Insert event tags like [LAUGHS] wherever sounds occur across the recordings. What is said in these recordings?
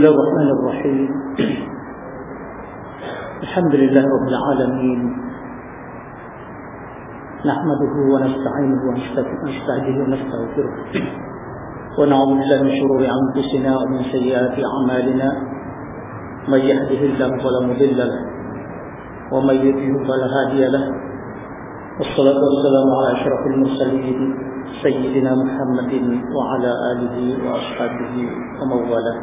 الله الرحمن الرحيم الحمد لله رب العالمين نحمده ونستعينه ونستهديه ونستغفره ونعوذ بالله من شرور أنفسنا ومن سيئات أعمالنا من يهده الله فلا مضل له ومن يضلل فلا هادي له والصلاة والسلام على أشرف المرسلين سيدنا محمد وعلى آله وأصحابه ومن والاه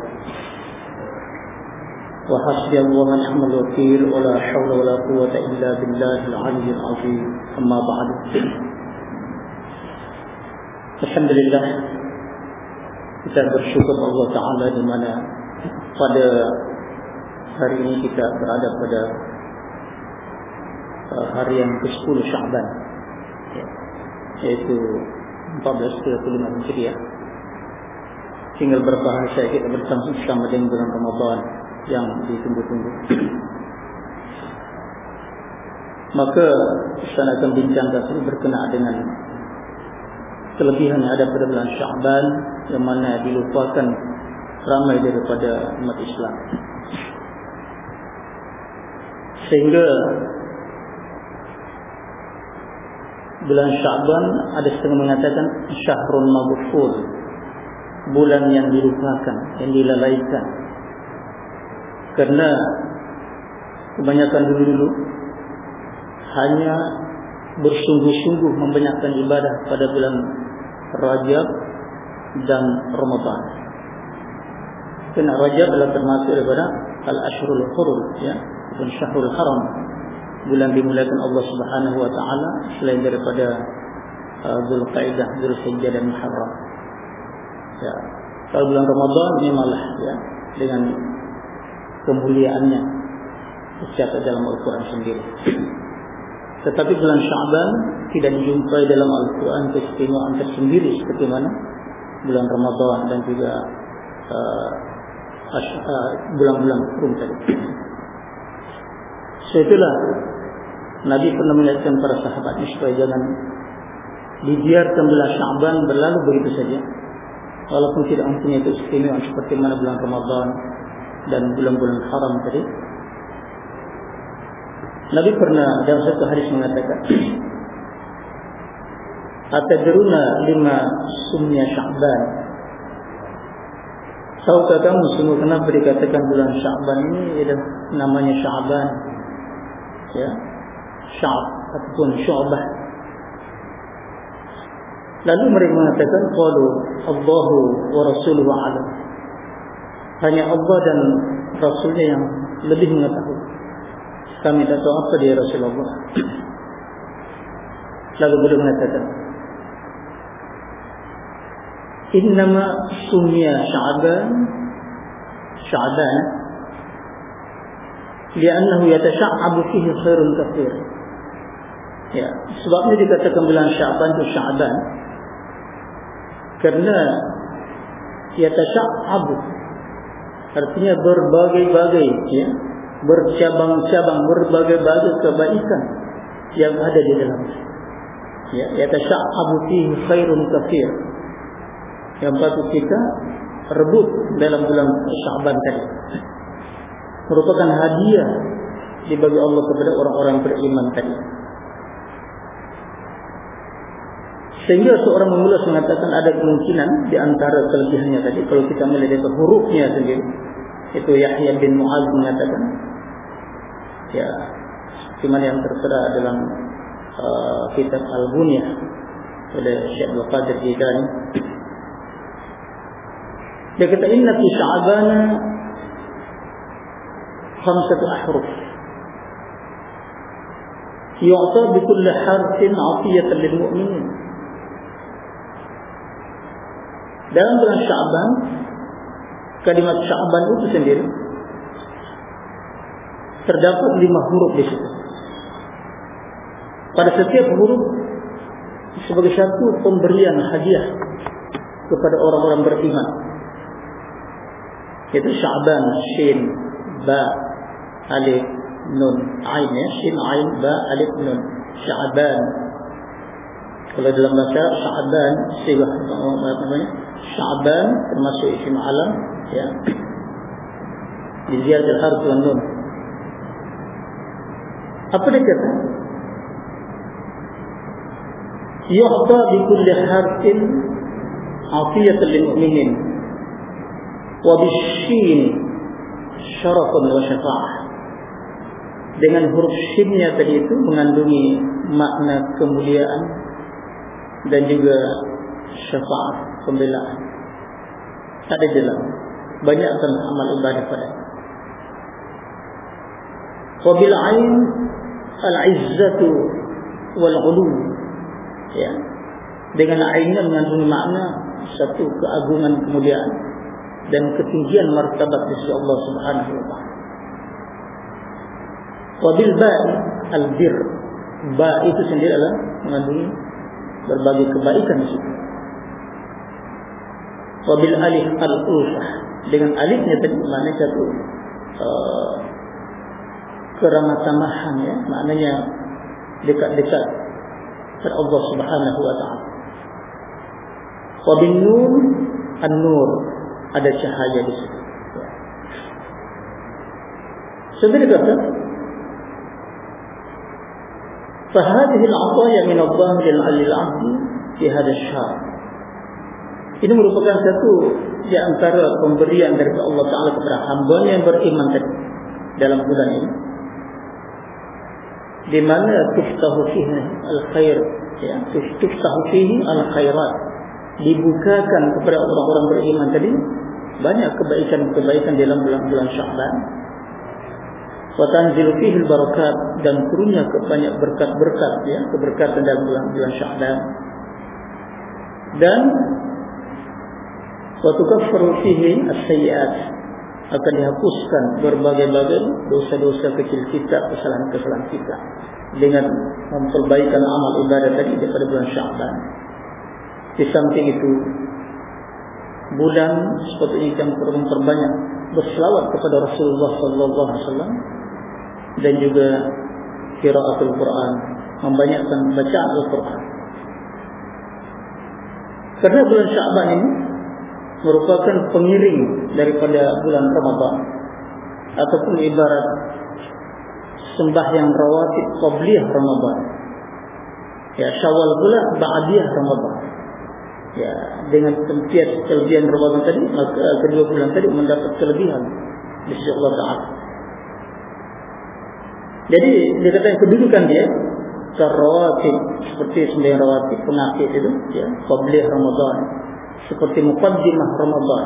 وحسبي الله ونعم الوكيل ولا حول ولا قوة إلا بالله العلي العظيم أما بعد الحمد لله kita bersyukur Allah Ta'ala di mana pada hari ini kita berada pada hari yang ke-10 Syaban yaitu 1435 Hijriah tinggal beberapa hari saya kita bersama dengan bulan Ramadan yang ditunggu-tunggu. Maka saya akan bincangkan ini berkenaan dengan kelebihan yang ada pada bulan Syaban yang mana dilupakan ramai daripada umat Islam. Sehingga bulan Syaban ada setengah mengatakan syahrul maghfur bulan yang dilupakan yang dilalaikan kerana kebanyakan dulu-dulu hanya bersungguh-sungguh membanyakkan ibadah pada bulan Rajab dan Ramadan. Kerana Rajab adalah termasuk daripada Al-Ashurul Hurum ya, bukan Syahrul Haram. Bulan dimulakan Allah Subhanahu wa taala selain daripada uh, Zulqaidah, Zulhijjah dan Muharram. Ya. Kalau bulan Ramadan ini malah ya dengan kemuliaannya tercatat dalam Al-Quran sendiri. Tetapi bulan Syaban tidak dijumpai dalam Al-Quran keistimewaan tersendiri seperti mana bulan Ramadan dan juga bulan-bulan uh, uh, tadi. So itulah Nabi pernah mengingatkan para sahabatnya supaya jangan dibiarkan bulan Syaban berlalu begitu saja. Walaupun tidak mempunyai keistimewaan seperti mana bulan Ramadan dan bulan-bulan haram tadi. Nabi pernah dalam satu hadis mengatakan [CLEARS THROAT] Atadruna lima sumnya Sya'ban Tahukah kamu semua kenapa dikatakan bulan Sya'ban ini? Adalah namanya Sya'ban Ya. Sya'b ataupun Syu'bah. Lalu mereka mengatakan Qalu Allahu wa Rasuluhu alam Hanya Allah dan Rasulnya yang lebih mengetahui. Kami tahu apa dia Rasulullah. [CLEARS THROAT] Lalu beliau mengatakan Innama sumya sya'ban Sya'ban Liannahu yatasha'abu fihi khairun kafir Ya, sebabnya dikatakan bulan Sya'ban itu Sya'ban. Kerana Yatasha'abu Artinya berbagai-bagai ya, Bercabang-cabang Berbagai-bagai kebaikan Yang ada di dalam Ya, yatasha'abu fihi khairun kafir yang patut kita rebut dalam bulan Syaban tadi. Merupakan hadiah dibagi Allah kepada orang-orang beriman tadi. Sehingga seorang memulas mengatakan ada kemungkinan di antara kelebihannya tadi. Kalau kita melihat dari hurufnya sendiri. Itu Yahya bin Muaz mengatakan ya cuman yang tertera dalam uh, kitab Al-Bunyah oleh Syekh Abdul Qadir Jilani. Dia kata inna fi sya'bana khamsatu ahruf. Kulli harfin 'atiyatan lil mu'minin dalam bulan Sya'ban kalimat Sya'ban itu sendiri terdapat lima huruf di situ. Pada setiap huruf sebagai satu pemberian hadiah kepada orang-orang beriman. Itu Sya'ban Shin Ba Alif Nun Ain ya. Shin Ain Ba Alif Nun. Sya'ban Kalau dalam bahasa Sya'ban, istilah apa namanya? Sya'ban termasuk isim alam, ya. Di ziyadatul harf wa nun. Apa dia kata? Yu'ta bi kulli harfin atiyatan lil mu'minin wa bishin syarafun wa syafa'ah dengan huruf shinnya tadi itu mengandungi makna kemuliaan dan juga syafaat pembelaan ada jelas banyak amal ibadah pada wabil ain al-izzatu wal-ulu ya. Dengan ainnya mengandungi makna satu keagungan kemuliaan dan ketinggian martabat sisi Allah Subhanahu wa taala. Wabil ba'i al-bir. Ba itu sendiri adalah mengandungi berbagai kebaikan di situ. Wabil alif al-ulfah. Dengan alifnya tadi maknanya satu uh, keramatamahan ya. Maknanya dekat-dekat kepada Allah Subhanahu wa taala. Wabil nur an-nur ada cahaya di situ. Sebenarnya kata فهذه العطايا من الله للعبد في هذا الشهر ini merupakan satu di antara pemberian dari Allah Taala kepada hamba yang beriman tadi dalam bulan ini. Di mana tuftahu fihi al-khair ya tuftahu fihi al-khairat. Dibukakan kepada orang-orang beriman tadi banyak kebaikan-kebaikan dalam bulan-bulan Syaban watanzilu fihi barakat dan turunnya banyak berkat-berkat ya keberkatan dalam bulan-bulan Sya'ban dan wa tukaffaru fihi as-sayyi'at. Akan dihapuskan berbagai-bagai dosa-dosa kecil kita kesalahan-kesalahan kita. Dengan memperbaikan amal ibadah tadi daripada bulan Sya'ban di samping itu bulan sepatutnya kita memperbanyak berselawat kepada Rasulullah sallallahu alaihi wasallam dan juga kiraatul Quran, membanyakkan bacaan Al-Quran. Karena bulan Syaban ini merupakan pengiring daripada bulan Ramadan ataupun ibarat sembahyang rawatib qabliyah Ramadan. Ya, Syawal pula ba'diyah Ramadan. Ya, dengan tempiat kelebihan Ramadan tadi, maka kedua bulan tadi mendapat kelebihan di sisi Allah Taala. Jadi dia kata yang kedudukan dia Karawatib Seperti sembahyang rawatib Pengakit itu ya, Qablih Ramadan Seperti mukaddimah Ramadan.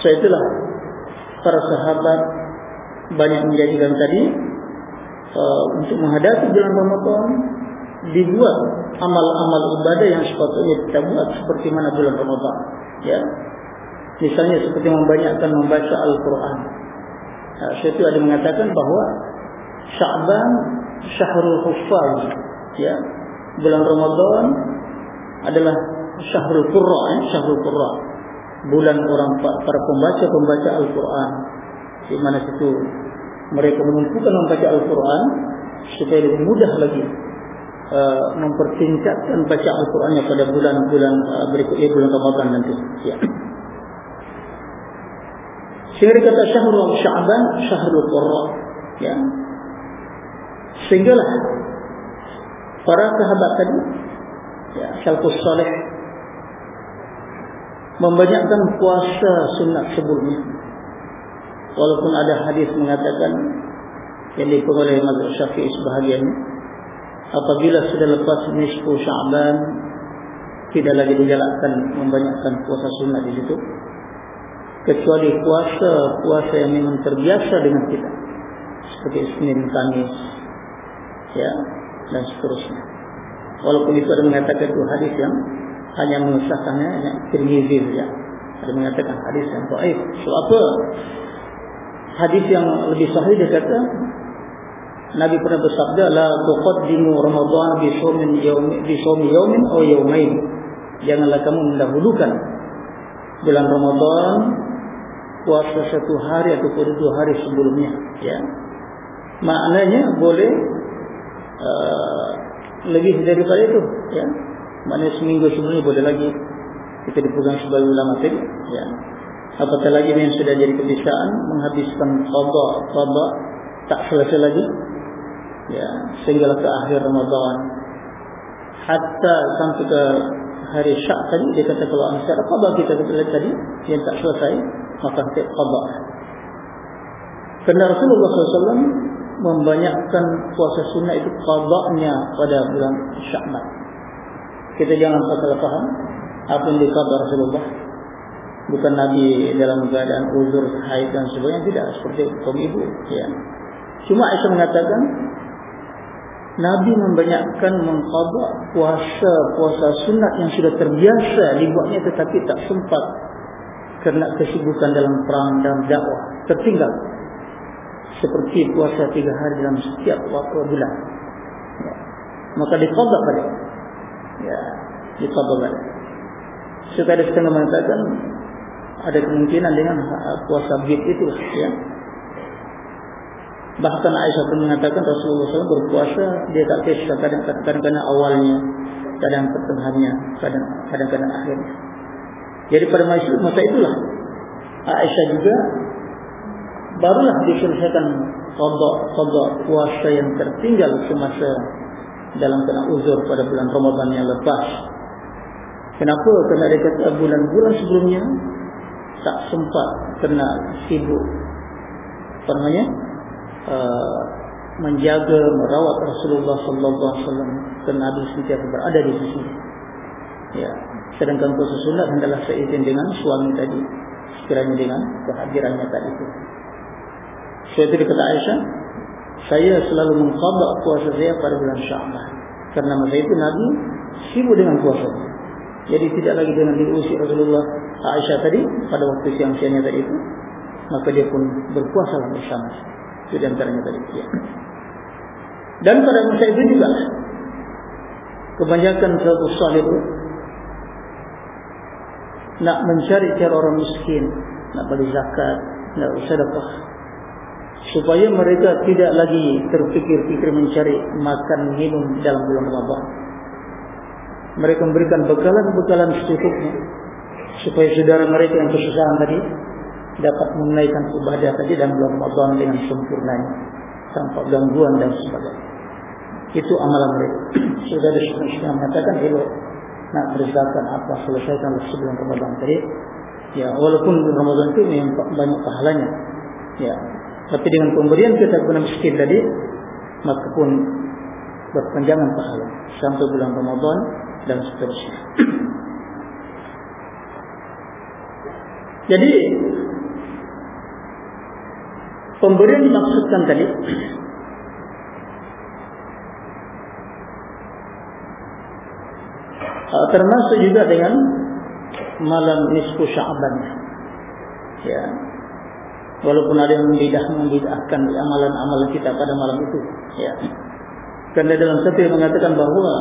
So itulah Para sahabat Banyak menjadikan tadi uh, Untuk menghadapi bulan Ramadan Dibuat Amal-amal ibadah yang sepatutnya kita buat Seperti mana bulan Ramadan Ya. Misalnya seperti membanyakkan membaca Al-Quran. Nah, saya itu ada mengatakan bahawa Sya'ban Syahrul Huffaz ya bulan Ramadan adalah Syahrul Qurra ya? Syahrul Qurra bulan orang para pembaca-pembaca Al-Qur'an. Di mana situ mereka menumpukan membaca Al-Qur'an supaya lebih mudah lagi uh, mempertingkatkan baca Al-Qur'annya pada bulan-bulan uh, berikutnya bulan Ramadan nanti. Ya. Sehingga kata Syahrul Sya'ban Syahrul Qurra ya. Sehinggalah para sahabat tadi ya, Salafus Saleh membanyakkan puasa sunat sebelumnya. Walaupun ada hadis mengatakan yang dipengaruhi oleh Mazhab Syafi'i sebahagian apabila sudah lepas nisfu Sya'ban tidak lagi digalakkan membanyakkan puasa sunat di situ kecuali puasa puasa yang memang terbiasa dengan kita seperti Senin Kamis ya dan seterusnya. Walaupun itu ada mengatakan itu hadis yang hanya mengesahkannya hanya Tirmizi saja. Ada mengatakan hadis yang baik. So apa? Hadis yang lebih sahih dia kata Nabi pernah bersabda la tuqaddimu Ramadan bi shawmin yawmin bi shawmi yawmin aw yawmain. Janganlah kamu mendahulukan bulan Ramadan puasa satu hari atau dua hari sebelumnya ya. Maknanya boleh Uh, lebih daripada itu ya mana seminggu sebelumnya boleh lagi kita dipegang sebagai ulama tadi. Ya. Apatah lagi yang sudah jadi kebiasaan menghabiskan qada qada tak selesai lagi. Ya sehingga ke akhir Ramadan. Hatta sampai ke hari Syak tadi dia kata kalau ansar qada kita kata tadi yang tak selesai maka kita qada. Kerana Rasulullah SAW membanyakkan puasa sunnah itu qadanya pada bulan Syakban kita jangan salah paham apa yang dikata Rasulullah. Bukan Nabi dalam keadaan uzur haid dan sebagainya. Tidak seperti kaum ibu. Ya. Cuma Aisyah mengatakan Nabi membanyakkan mengqada puasa puasa sunat yang sudah terbiasa dibuatnya tetapi tak sempat kerana kesibukan dalam perang dan dakwah. Tertinggal. Seperti puasa tiga hari dalam setiap waktu bulan. Ya. maka diqada pada ya diqada pada supaya ada setengah mengatakan ada kemungkinan dengan puasa bid itu ya Bahkan Aisyah pun mengatakan Rasulullah SAW berpuasa dia tak kisah kadang-kadang awalnya, kadang pertengahannya, kadang-kadang akhirnya. Jadi pada masa, masa itulah Aisyah juga barulah diselesaikan qada puasa yang tertinggal semasa dalam kena uzur pada bulan Ramadan yang lepas. Kenapa? Kerana dia kata bulan-bulan sebelumnya tak sempat kena sibuk. Apa namanya? Uh, menjaga merawat Rasulullah sallallahu alaihi wasallam dan Nabi sentiasa berada di sisi. Ya, sedangkan puasa sunat adalah seizin dengan suami tadi, sekiranya dengan kehadirannya tadi itu. Saya itu kata Aisyah, saya selalu mengqada puasa saya pada bulan Sya'ban. Karena masa itu Nabi sibuk dengan puasa. Jadi tidak lagi dengan diusir Rasulullah Aisyah tadi pada waktu siang-siangnya tadi itu, maka dia pun berpuasa bersama. Itu antaranya tadi. Ya. Dan pada masa itu juga kebanyakan satu salih itu nak mencari cara orang miskin, nak bagi zakat, nak sedekah supaya mereka tidak lagi terfikir-fikir mencari makan minum dalam bulan Ramadan. Mereka memberikan bekalan-bekalan secukupnya supaya saudara mereka yang kesusahan tadi dapat menunaikan ibadah tadi dalam bulan Ramadan dengan sempurnanya tanpa gangguan dan sebagainya. Itu amalan mereka. [CLEARS THROAT] Sudah disebutkan mengatakan elok nak berzakat apa selesaikan sebelum Ramadan tadi. Ya, walaupun Ramadan itu memang banyak pahalanya. Ya, tapi dengan pemberian kita kepada miskin tadi, maka pun berpanjangan pahala sampai bulan Ramadan dan seterusnya. [CLEARS THROAT] Jadi pemberian dimaksudkan tadi [CLEARS THROAT] uh, termasuk juga dengan malam nisfu Sya'ban. Ya, walaupun ada yang membidah membidahkan amalan-amalan kita pada malam itu. Ya. Karena dalam satu yang mengatakan bahawa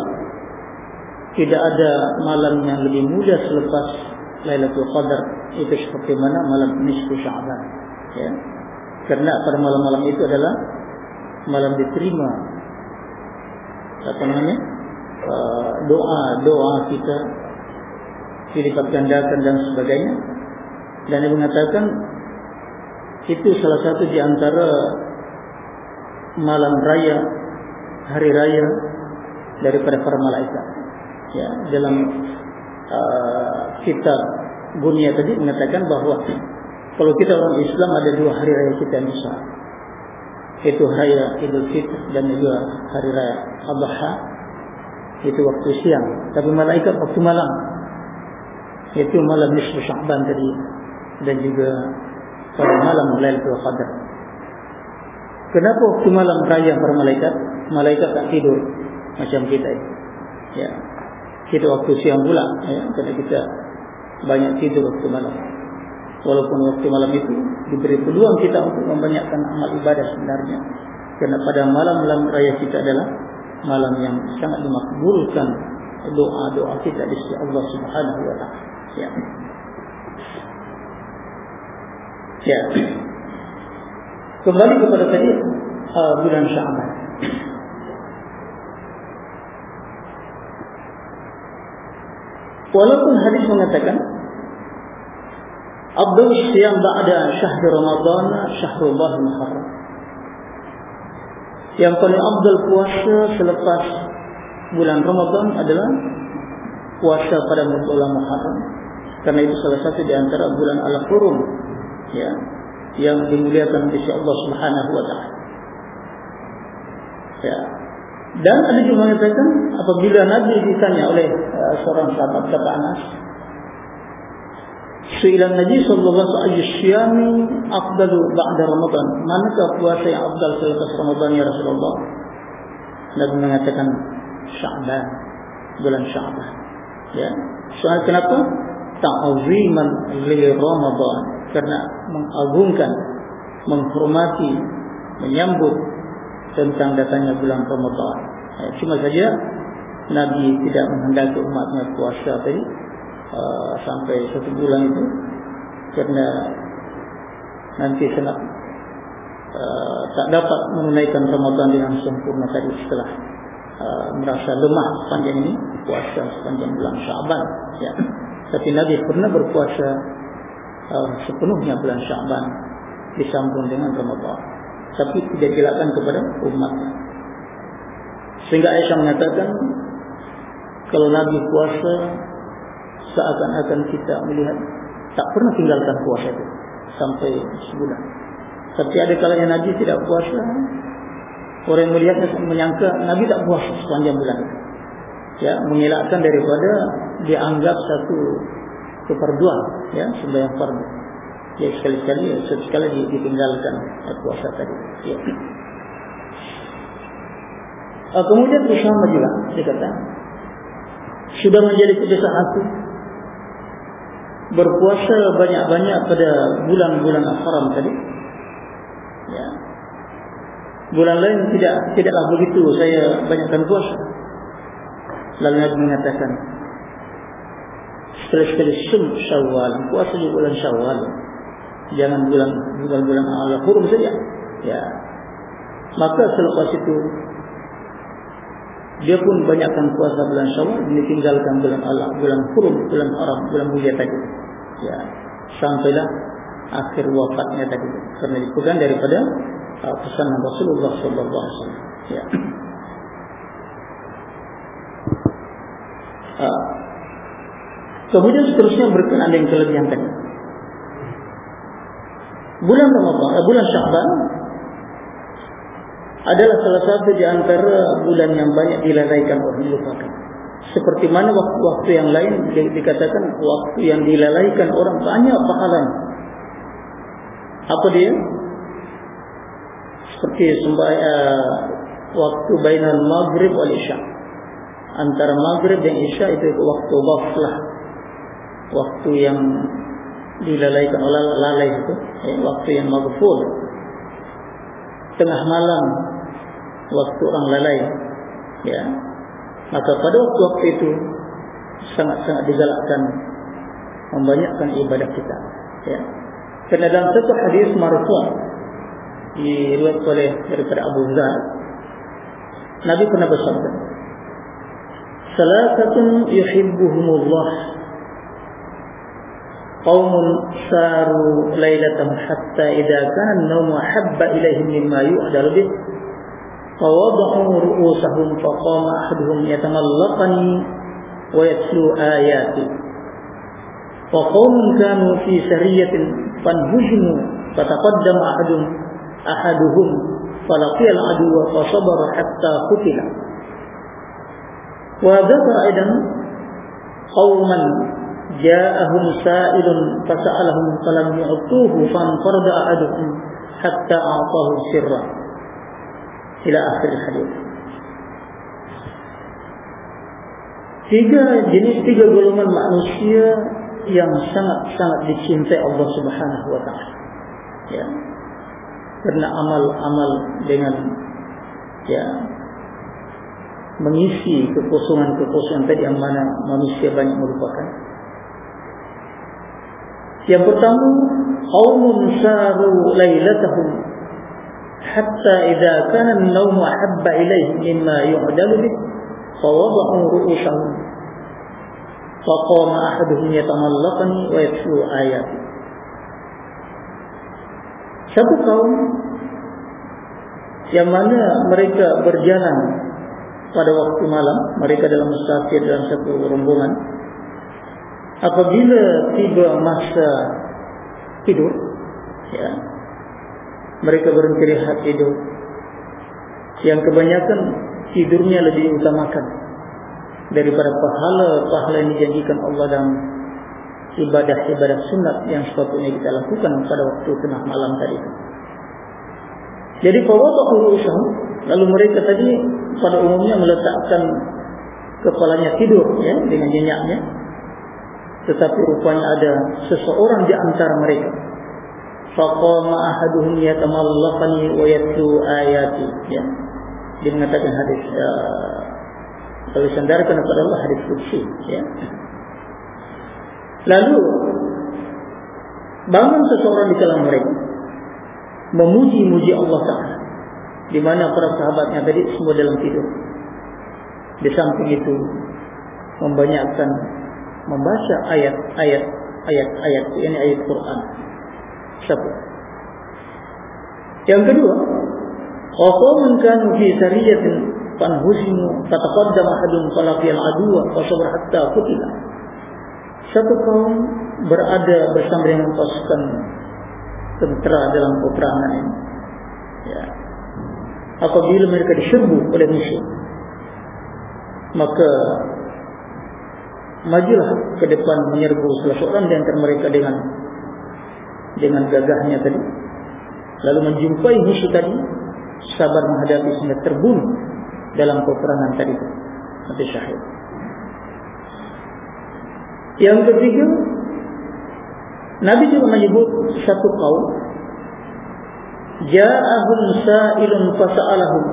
tidak ada malam yang lebih mudah selepas Lailatul Qadar. Itu seperti mana malam nisfu Sya'ban. Ya. Karena pada malam-malam itu adalah malam diterima. Apa namanya? Uh, doa doa kita dilipat gandakan dan sebagainya. Dan dia mengatakan itu salah satu di antara malam raya hari raya daripada para malaikat. Ya dalam uh, kitab dunia tadi mengatakan bahawa kalau kita orang Islam ada dua hari raya kita yang besar. Itu hari Idul Fitr dan juga hari raya Adha. Itu waktu siang. Tapi malaikat waktu malam. Itu malam nisfu Sya'ban tadi. Dan juga pada malam Lailatul Qadar. Kenapa waktu malam raya para malaikat, malaikat tak tidur macam kita? Ya. Kita waktu siang pula, ya, kerana kita banyak tidur waktu malam. Walaupun waktu malam itu diberi peluang kita untuk membanyakkan amal ibadah sebenarnya. Kerana pada malam-malam raya kita adalah malam yang sangat dimakbulkan doa-doa kita di sisi Allah Subhanahu wa taala. Ya. Ya. Kembali kepada tadi uh, bulan Sya'ban. walaupun hadis mengatakan Abdul Siyam ba'da syahr Ramadan syahrullah Muharram yang paling abdul puasa selepas bulan Ramadan adalah puasa pada bulan Muharram karena itu salah satu di antara bulan Al-Qurum ya, yang dimuliakan oleh Allah Subhanahu wa taala. Ya. Dan ada juga mengatakan apabila Nabi ditanya oleh uh, seorang sahabat kata Anas Su'ilan Nabi sallallahu alaihi wasallam afdalu ba'da Ramadan. Manakah puasa yang afdal selepas Ramadan ya Rasulullah? Nabi mengatakan Sya'ban, bulan Sya'ban. Ya. Soal kenapa? Ta'ziman li Ramadan. Karena mengagungkan, menghormati, menyambut tentang datangnya bulan Ramadan. Ya, cuma saja Nabi tidak menghendaki umatnya puasa tadi uh, sampai satu bulan itu kerana nanti senang uh, tak dapat menunaikan Ramadan dengan sempurna tadi setelah uh, merasa lemah panjang ini puasa sepanjang bulan Syaban ya. Tapi Nabi pernah berpuasa uh, sepenuhnya bulan Syaban disambung dengan Ramadan tapi tidak dilakukan kepada umat sehingga Aisyah mengatakan kalau Nabi puasa seakan-akan kita melihat tak pernah tinggalkan puasa itu sampai sebulan. Tapi ada kalanya Nabi tidak puasa, orang melihatnya menyangka Nabi tak puasa sepanjang bulan. Ya, mengelakkan daripada dianggap satu keperduan, ya, sembahyang fardu. Ya, sekali-sekali, ya, sekali ditinggalkan puasa tadi. Ya. Uh, kemudian bersama juga, dia kata, sudah menjadi kebiasaan aku berpuasa banyak-banyak pada bulan-bulan haram tadi. Ya. Bulan lain tidak tidaklah begitu saya banyakkan puasa. Lalu Nabi mengatakan sekali-sekali sum syawal puasa di bulan syawal jangan bulan bulan-bulan Allah hurum saja. Ya. Maka selepas itu dia pun banyakkan puasa bulan syawal ditinggalkan bulan Allah bulan hurum bulan Arab bulan mulia tadi. Ya. Sampailah akhir wafatnya tadi karena dipegang daripada uh, pesanan Rasulullah sallallahu alaihi wasallam. Ya uh, kemudian seterusnya berkenaan dengan kelebihan tadi bulan Ramadan uh, bulan Sya'ban adalah salah satu di antara bulan yang banyak dilalaikan oleh dilupakan seperti mana waktu-waktu yang lain dikatakan waktu yang dilalaikan orang banyak pahalanya. Apa dia? Seperti sembah uh, waktu bainal maghrib wal isya. Antara maghrib dan isya itu waktu ghaflah. Waktu yang dilalaikan oleh lalai itu, eh, waktu yang maghfur. Tengah malam waktu orang lalai. Ya, Maka pada waktu-waktu itu sangat-sangat digalakkan membanyakkan ibadah kita. Ya. Karena dalam satu hadis marfu' diriwayatkan oleh daripada Abu Dzar Nabi pernah bersabda ثلاثة يحبهم الله. قوم ساروا ليلة حتى إذا كان النوم أحب إليهم مما يؤجر به. فوضعوا رؤوسهم فقام أحدهم يتملقني ويتلو آياتي. وقوم كانوا في سرية فانهجموا فتقدم أحد أحدهم فلقي العدو فصبر حتى قتل. وذكر أيضا قوما جاءهم سائل فسألهم فلم يعطوه فانفرد أحدهم حتى أعطاه سرا ila akhir hadis. Tiga jenis tiga golongan manusia yang sangat-sangat dicintai Allah Subhanahu wa taala. Ya. Karena amal-amal dengan ya mengisi kekosongan-kekosongan tadi yang mana manusia banyak merupakan. Yang pertama, qaumun saru lailatahum hatta idza kana an-nawm habba ilaihim mimma yu'dalu bih fawada'u ru'usahum faqama ahaduhum yatamallaqan wa yatlu ayati satu kaum yang mana mereka berjalan pada waktu malam mereka dalam musafir dalam satu rombongan. Apabila tiba masa tidur ya mereka berhenti rehat tidur. Yang kebanyakan tidurnya lebih utamakan daripada pahala-pahala yang dijanjikan Allah dalam ibadah-ibadah sunat yang sepatutnya kita lakukan pada waktu tengah malam tadi jadi fawadahu usahum lalu mereka tadi pada umumnya meletakkan kepalanya tidur ya dengan nyenyaknya tetapi rupanya ada seseorang di antara mereka. Faqama ahaduhum yatamallaqani wa yatlu ayati ya. Dia mengatakan hadis uh, kalau sandarkan kepada Allah hadis kursi ya. Lalu bangun seseorang di kalangan mereka memuji-muji Allah Taala. Di mana para sahabatnya tadi semua dalam tidur. Di samping itu membanyakkan membaca ayat-ayat ayat-ayat ini ayat Quran. Satu. Yang kedua qawmun kanu fi sariyatin fanhusimu fataqaddam ahadun falaqiyal aduwa wa sabr hatta qutila. Satu kaum berada bersama dengan pasukan tentera dalam peperangan ini. Ya. Apabila mereka diserbu oleh musuh, maka majulah ke depan menyerbu salah seorang di antara mereka dengan dengan gagahnya tadi. Lalu menjumpai musuh tadi, sabar menghadapi sehingga terbunuh dalam peperangan tadi. Mati syahid. Yang ketiga, Nabi juga menyebut satu kaum Ja'ahum sa'ilun fasa'alahum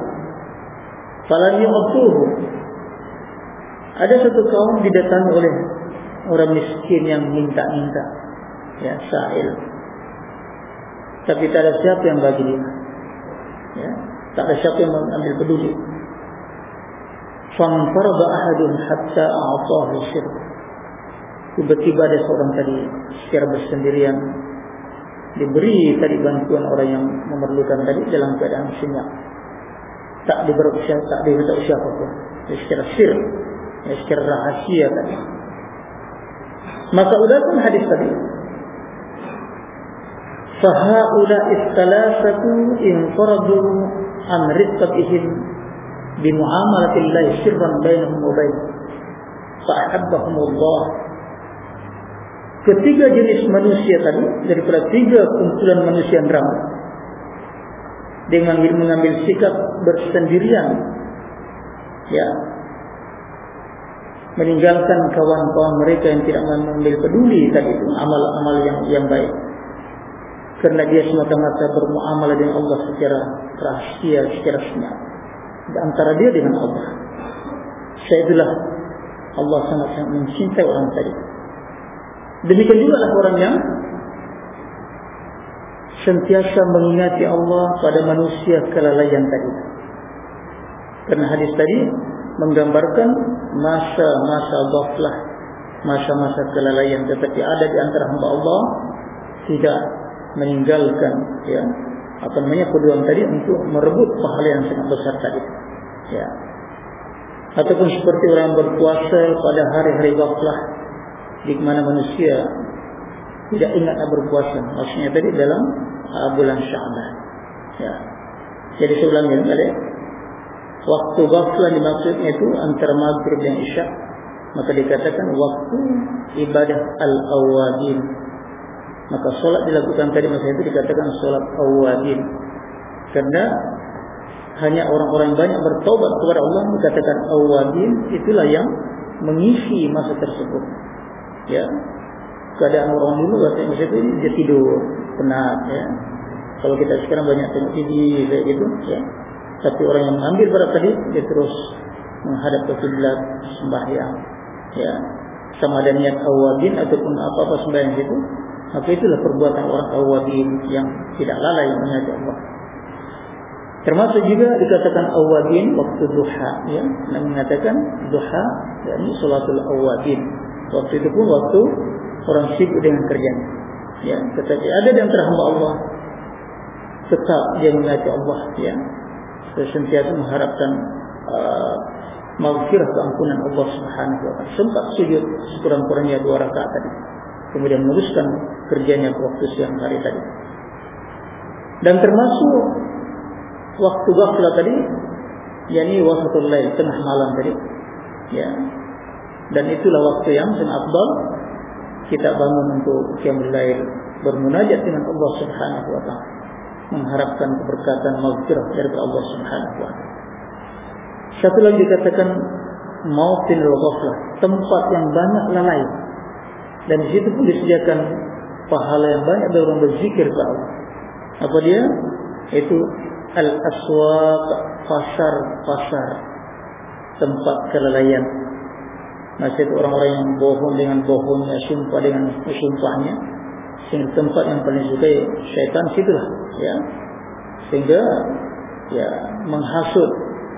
Falam yu'atuhu Ada satu kaum didatangi oleh Orang miskin yang minta-minta Ya, sa'il. Tapi tak ada siapa yang bagi dia ya, Tak ada siapa yang mengambil peduli Fanfarba ahadun hatta a'atahu syirku tiba-tiba ada seorang tadi secara bersendirian diberi tadi bantuan orang yang memerlukan tadi dalam keadaan senyap. Tak diberi tak diberi usia apa pun secara sir ya, secara rahasia tadi. Maka udah pun hadis tadi. Fahaula istalasatu in faradu amriqatihim bimuamalatillahi sirran bainahum wa bain. Fa'ahabbahumullah ketiga jenis manusia tadi daripada tiga kumpulan manusia yang ramai. Dengan mengambil sikap bersendirian. Ya. Meninggalkan kawan-kawan mereka yang tidak mengambil peduli tadi itu amal-amal yang yang baik. Kerana dia semata-mata bermuamalah dengan Allah secara rahasia secara senyap di antara dia dengan Allah. Saya itulah Allah sangat-sangat mencintai orang tadi Demikian juga lah orang yang sentiasa mengingati Allah pada manusia kelalaian tadi. Karena hadis tadi menggambarkan masa-masa ghaflah, masa-masa kelalaian tetapi ada di antara hamba Allah tidak meninggalkan ya apa namanya peluang tadi untuk merebut pahala yang sangat besar tadi. Ya. Ataupun seperti orang berpuasa pada hari-hari ghaflah di mana manusia tidak ingat berpuasa. Maksudnya tadi dalam uh, bulan Syaban. Ya. Jadi sebelumnya tadi waktu ghaflah dimaksudnya itu antara maghrib dan isya maka dikatakan waktu ibadah al-awwabin. Maka solat dilakukan tadi masa itu dikatakan solat awwabin. Karena hanya orang-orang yang banyak bertobat kepada Allah dikatakan awwabin itulah yang mengisi masa tersebut ya. Keadaan orang dulu katanya masa itu dia tidur penat ya. Kalau kita sekarang banyak tengok TV kayak gitu ya. Tapi orang yang mengambil pada tadi dia terus menghadap ke kiblat sembahyang ya. Sama ada niat awabin ataupun apa-apa sembahyang itu maka itulah perbuatan orang awabin yang tidak lalai mengajar Allah. Termasuk juga dikatakan awabin waktu duha ya. Dan mengatakan duha yakni salatul awabin Waktu itu pun waktu orang sibuk dengan kerjanya. Ya, tetapi ada di antara hamba Allah tetap dia mengaji Allah ya. Sesentiasa mengharapkan uh, maghfirah keampunan Allah Subhanahu wa taala. Sempat sujud sekurang-kurangnya dua rakaat tadi. Kemudian meneruskan kerjanya ke waktu siang hari tadi. Dan termasuk waktu ghaflah tadi yakni wasatul lail tengah malam tadi. Ya. Dan itulah waktu yang sangat afdal kita bangun untuk qiyamul lail bermunajat dengan Allah Subhanahu wa taala mengharapkan keberkatan maghfirah dari Allah Subhanahu wa taala. Satu lagi dikatakan mautin ghaflah, tempat yang banyak lalai. Dan di situ pun disediakan pahala yang banyak bagi orang berzikir kepada Allah. Apa dia? Itu al-aswaq, pasar-pasar tempat kelalaian masih orang-orang yang bohong dengan bohongnya, sumpah dengan sumpahnya. Sehingga tempat yang paling suka syaitan situlah, ya. Sehingga ya menghasut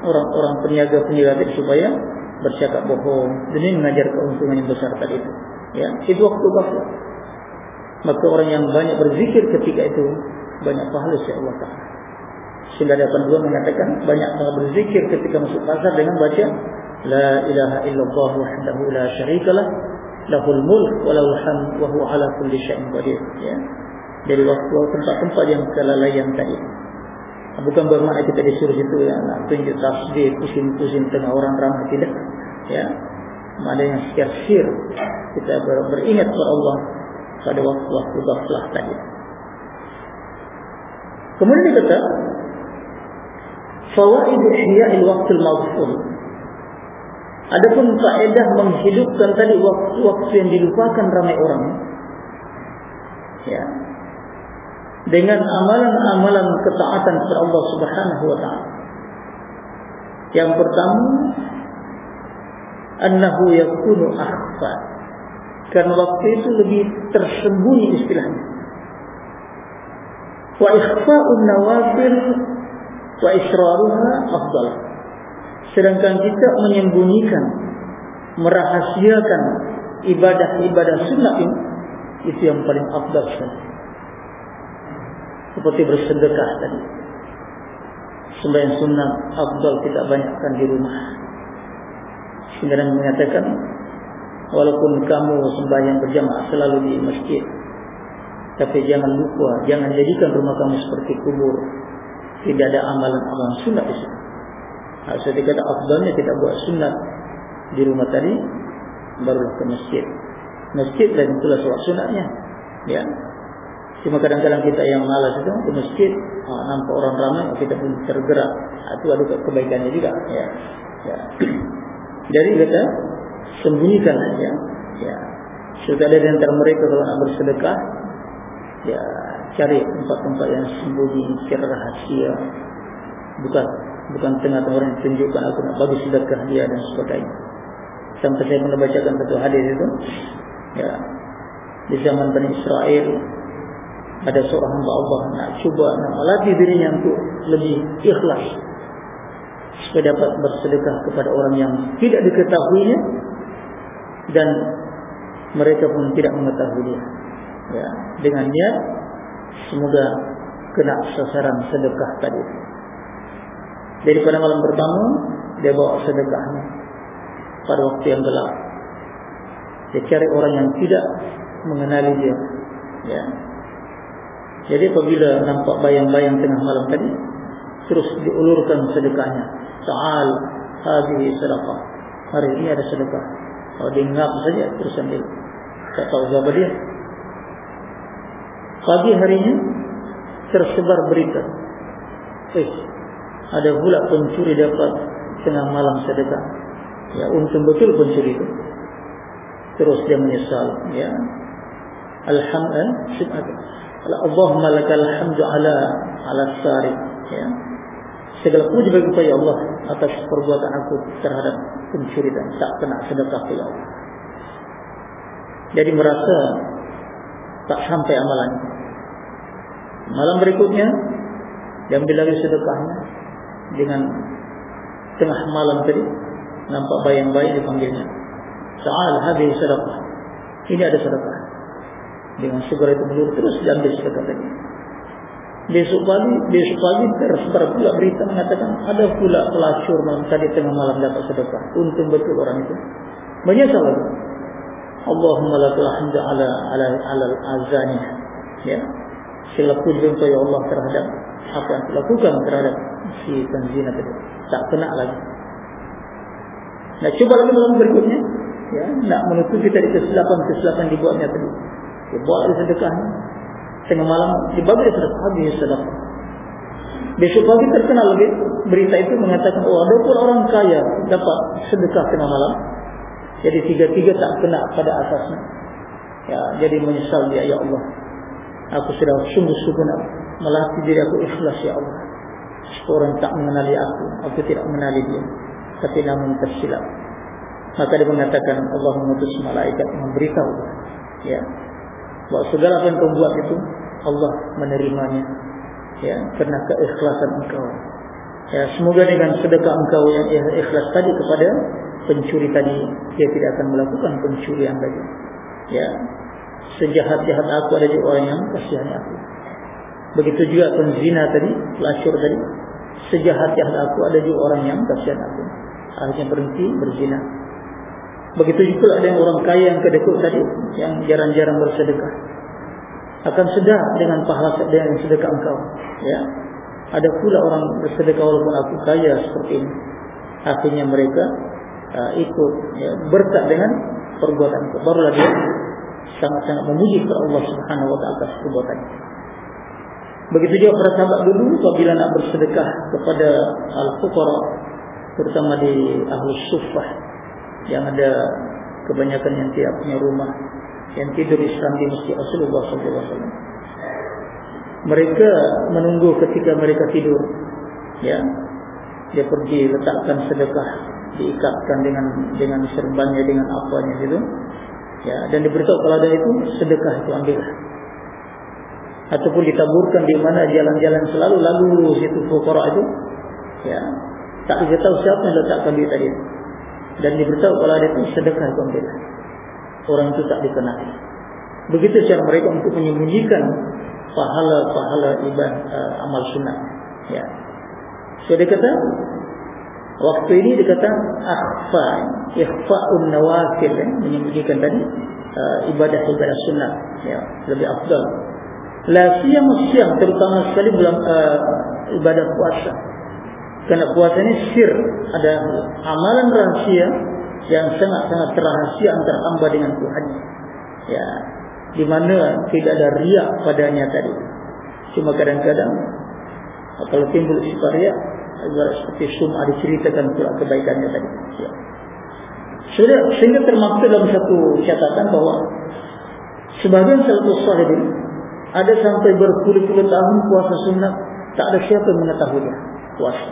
orang-orang peniaga-peniaga itu supaya bercakap bohong demi mengajar keuntungan yang besar tadi itu. Ya, itu waktu ghaflah. Maka orang yang banyak berzikir ketika itu banyak pahala si Allah Taala. Sehingga dapat dua mengatakan banyak berzikir ketika masuk pasar dengan baca لا إله إلا الله وحده لا شريك له له الملك وله الحمد وهو على كل شيء قدير ya. Dari waktu tempat-tempat yang segala layan tadi. Bukan bermakna kita disuruh situ ya. Nak tunjuk tasbih pusing-pusing tengah orang ramai tidak. Ya. Mana yang sekir-sekir kita ber beringat kepada Allah pada waktu-waktu dahlah tadi. Kemudian dia kata fawaid ihya'il waqtil madhum Adapun faedah menghidupkan tadi waktu-waktu yang dilupakan ramai orang. Ya. Dengan amalan-amalan ketaatan kepada Allah Subhanahu wa taala. Yang pertama, annahu yakunu akhfa. Karena waktu itu lebih tersembunyi istilahnya. Wa ikhfa'un nawafil wa israruha afdalah. Sedangkan kita menyembunyikan Merahasiakan Ibadah-ibadah sunnah ini Itu yang paling sekali. Seperti bersedekah tadi. Sembahyang sunnah Afdal kita banyakkan di rumah. Sehingga mengatakan Walaupun kamu sembahyang berjamaah selalu di masjid Tapi jangan lupa Jangan jadikan rumah kamu seperti kubur. Tidak ada amalan-amalan sunnah di sini Ha, saya kata afdalnya kita buat sunat di rumah tadi barulah ke masjid. Masjid dan itulah solat sunatnya. Ya. Cuma kadang-kadang kita yang malas itu ke masjid, ha, nampak orang ramai kita pun tergerak. Ha, itu ada kebaikannya juga. Ya. Ya. [CLEARS THROAT] Jadi kita sembunyikan ya. Ya. Sudah ada di antara mereka kalau nak bersedekah, ya cari tempat-tempat yang sembunyi, secara rahasia, bukan bukan tengah-tengah orang yang tunjukkan aku nak bagi sedekah dia dan sebagainya. Sampai saya pernah bacakan satu hadis itu, ya di zaman Bani Israel ada seorang hamba Allah nak cuba nak melatih dirinya untuk lebih ikhlas supaya dapat bersedekah kepada orang yang tidak diketahuinya dan mereka pun tidak mengetahui dia. Ya, dengan niat semoga kena sasaran sedekah tadi. Jadi pada malam pertama dia bawa sedekahnya pada waktu yang gelap. Dia cari orang yang tidak mengenali dia. Ya. Jadi apabila nampak bayang-bayang tengah malam tadi, terus diulurkan sedekahnya. Ta'al hadhihi sedekah. Hari ini ada sedekah. Kalau dia ngap saja terus ambil. Tak tahu siapa dia. Pagi harinya tersebar berita. Eh, ada pula pencuri dapat tengah malam sedekah. Ya, untung betul pencuri itu. Terus dia menyesal, ya. Alhamdulillah. Allahumma lakal hamdu ala ala sari. Ya. Segala puji bagi kepada Allah atas perbuatan aku terhadap pencuri dan tak kena sedekah kepada Allah. Jadi merasa tak sampai amalan. Malam berikutnya diambil lagi sedekahnya dengan tengah malam tadi nampak bayang-bayang dipanggilnya Ta'al hadis sedekah. Ini ada sedekah. Dengan segera itu meluru terus diambil sedekah tadi. Besok pagi, besok pagi tersebar pula berita mengatakan ada pula pelacur malam tadi tengah malam dapat sedekah. Untung betul orang itu. Menyesal lagi. Allahumma lakul hamdu ala ala ala azani. Ya. Segala puji untuk ya Allah terhadap apa yang dilakukan terhadap si penzina tadi. Tak kena lagi. Nah, coba lagi malam berikutnya. Ya, nak menutupi tadi kesilapan-kesilapan dibuatnya tadi. Dia buat sedekahnya. Tengah malam dibagi sedekah habis sedekah. Besok pagi terkenal lagi berita itu mengatakan oh ada pun orang kaya dapat sedekah tengah malam. Jadi tiga-tiga tak kena pada asasnya. Ya, jadi menyesal dia ya Allah. Aku sudah sungguh-sungguh nak melatih diri aku ikhlas ya Allah. Orang tak mengenali aku, aku tidak mengenali dia. Tapi namun tersilap. Maka dia mengatakan Allah mengutus malaikat memberitahu. Ya, bahawa segala apa yang kau buat itu Allah menerimanya ya karena keikhlasan engkau ya semoga dengan sedekah engkau yang ikhlas tadi kepada pencuri tadi dia tidak akan melakukan pencurian lagi ya sejahat-jahat aku ada juga orang yang kasihani aku begitu juga penzina tadi pelacur tadi sejahat-jahat aku ada juga orang yang kasihani aku akhirnya berhenti berzina Begitu juga ada yang orang kaya yang kedekut tadi yang jarang-jarang bersedekah. Akan sedar dengan pahala dengan sedekah engkau, ya. Ada pula orang bersedekah walaupun aku kaya seperti ini. Akhirnya mereka uh, ikut ya, berkat dengan perbuatan. Barulah dia sangat-sangat memuji kepada Allah Subhanahu wa taala atas perbuatan Begitu juga para sahabat dulu apabila nak bersedekah kepada al-fuqara terutama di ahlus suffah yang ada kebanyakan yang tidak punya rumah yang tidur di di masjid Rasulullah SAW. Mereka menunggu ketika mereka tidur, ya, dia pergi letakkan sedekah, diikatkan dengan dengan serbannya dengan apanya itu, ya, dan diberitahu kalau ada itu sedekah itu ambil, ataupun ditaburkan di mana jalan-jalan selalu lalu situ fukara itu, ya, tak tahu siapa yang letakkan di tadi dan diberitahu kalau ada itu sedekah ambil. Orang itu tak dikenali. Begitu cara mereka untuk menyembunyikan pahala-pahala ibadah uh, amal sunnah. Ya. So dia kata waktu ini dia kata akhfa ikhfa'un nawafil ya, menyembunyikan tadi uh, ibadah ibadah sunnah ya lebih afdal. La siyam siang terutama sekali bulan uh, ibadah puasa Karena puasa ini sir ada amalan rahasia yang sangat-sangat terrahasia antara hamba dengan Tuhan. Ya, di mana tidak ada riak padanya tadi. Cuma kadang-kadang kalau timbul sifat riak, ibarat seperti sumah diceritakan pula kebaikannya tadi. Ya. Sudah, sehingga termaktub dalam satu catatan bahawa sebagian salafus salihin ada sampai berpuluh-puluh tahun puasa sunnah tak ada siapa yang mengetahuinya puasa.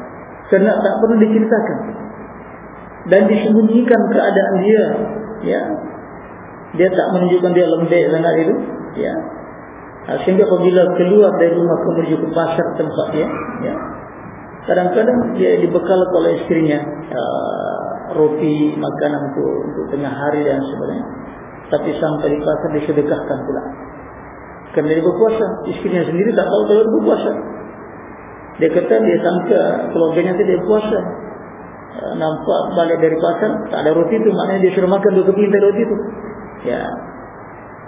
Kerana tak perlu diceritakan Dan disembunyikan keadaan dia ya, Dia tak menunjukkan dia lembek sangat itu ya. Ha, sehingga apabila keluar dari rumah Menuju ke pasar tempat dia ya. Kadang-kadang dia dibekal oleh istrinya uh, Roti, makanan untuk, untuk tengah hari dan sebagainya Tapi sampai di pasar disedekahkan pula Kerana dia berpuasa Istrinya sendiri tak tahu kalau dia berpuasa dia kata dia sangka keluarganya tu dia puasa. Uh, nampak balik dari pasar, tak ada roti tu. Maknanya dia suruh makan dua kepintar roti tu. Ya.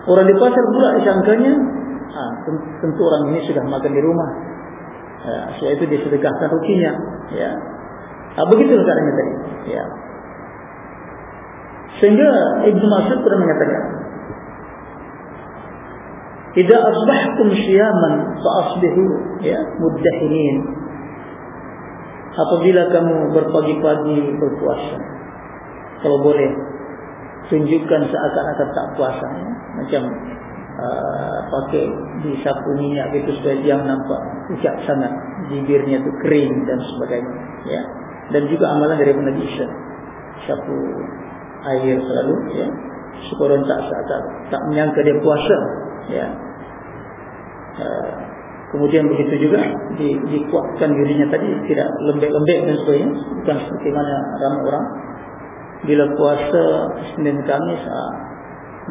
Orang di pasar pula disangkanya, ha, tentu orang ini sudah makan di rumah. Ya, sebab itu dia sedekahkan rotinya. Ya. Ha, begitu keadaannya tadi. Ya. Sehingga Ibn Masud pernah mengatakan, Idza asbahtum siyaman fa asbihu ya muddahinin. Apabila kamu berpagi-pagi berpuasa. Kalau boleh tunjukkan seakan-akan tak puasa ya. macam uh, pakai disapu minyak gitu supaya dia nampak pucat sangat bibirnya tu kering dan sebagainya ya dan juga amalan dari Isa sapu air selalu ya supaya orang tak, tak tak menyangka dia puasa. Ya. Uh, kemudian begitu juga di, dikuatkan dirinya tadi tidak lembek-lembek dan sebagainya. Bukan seperti mana ramai orang. Bila puasa Senin Kamis ah,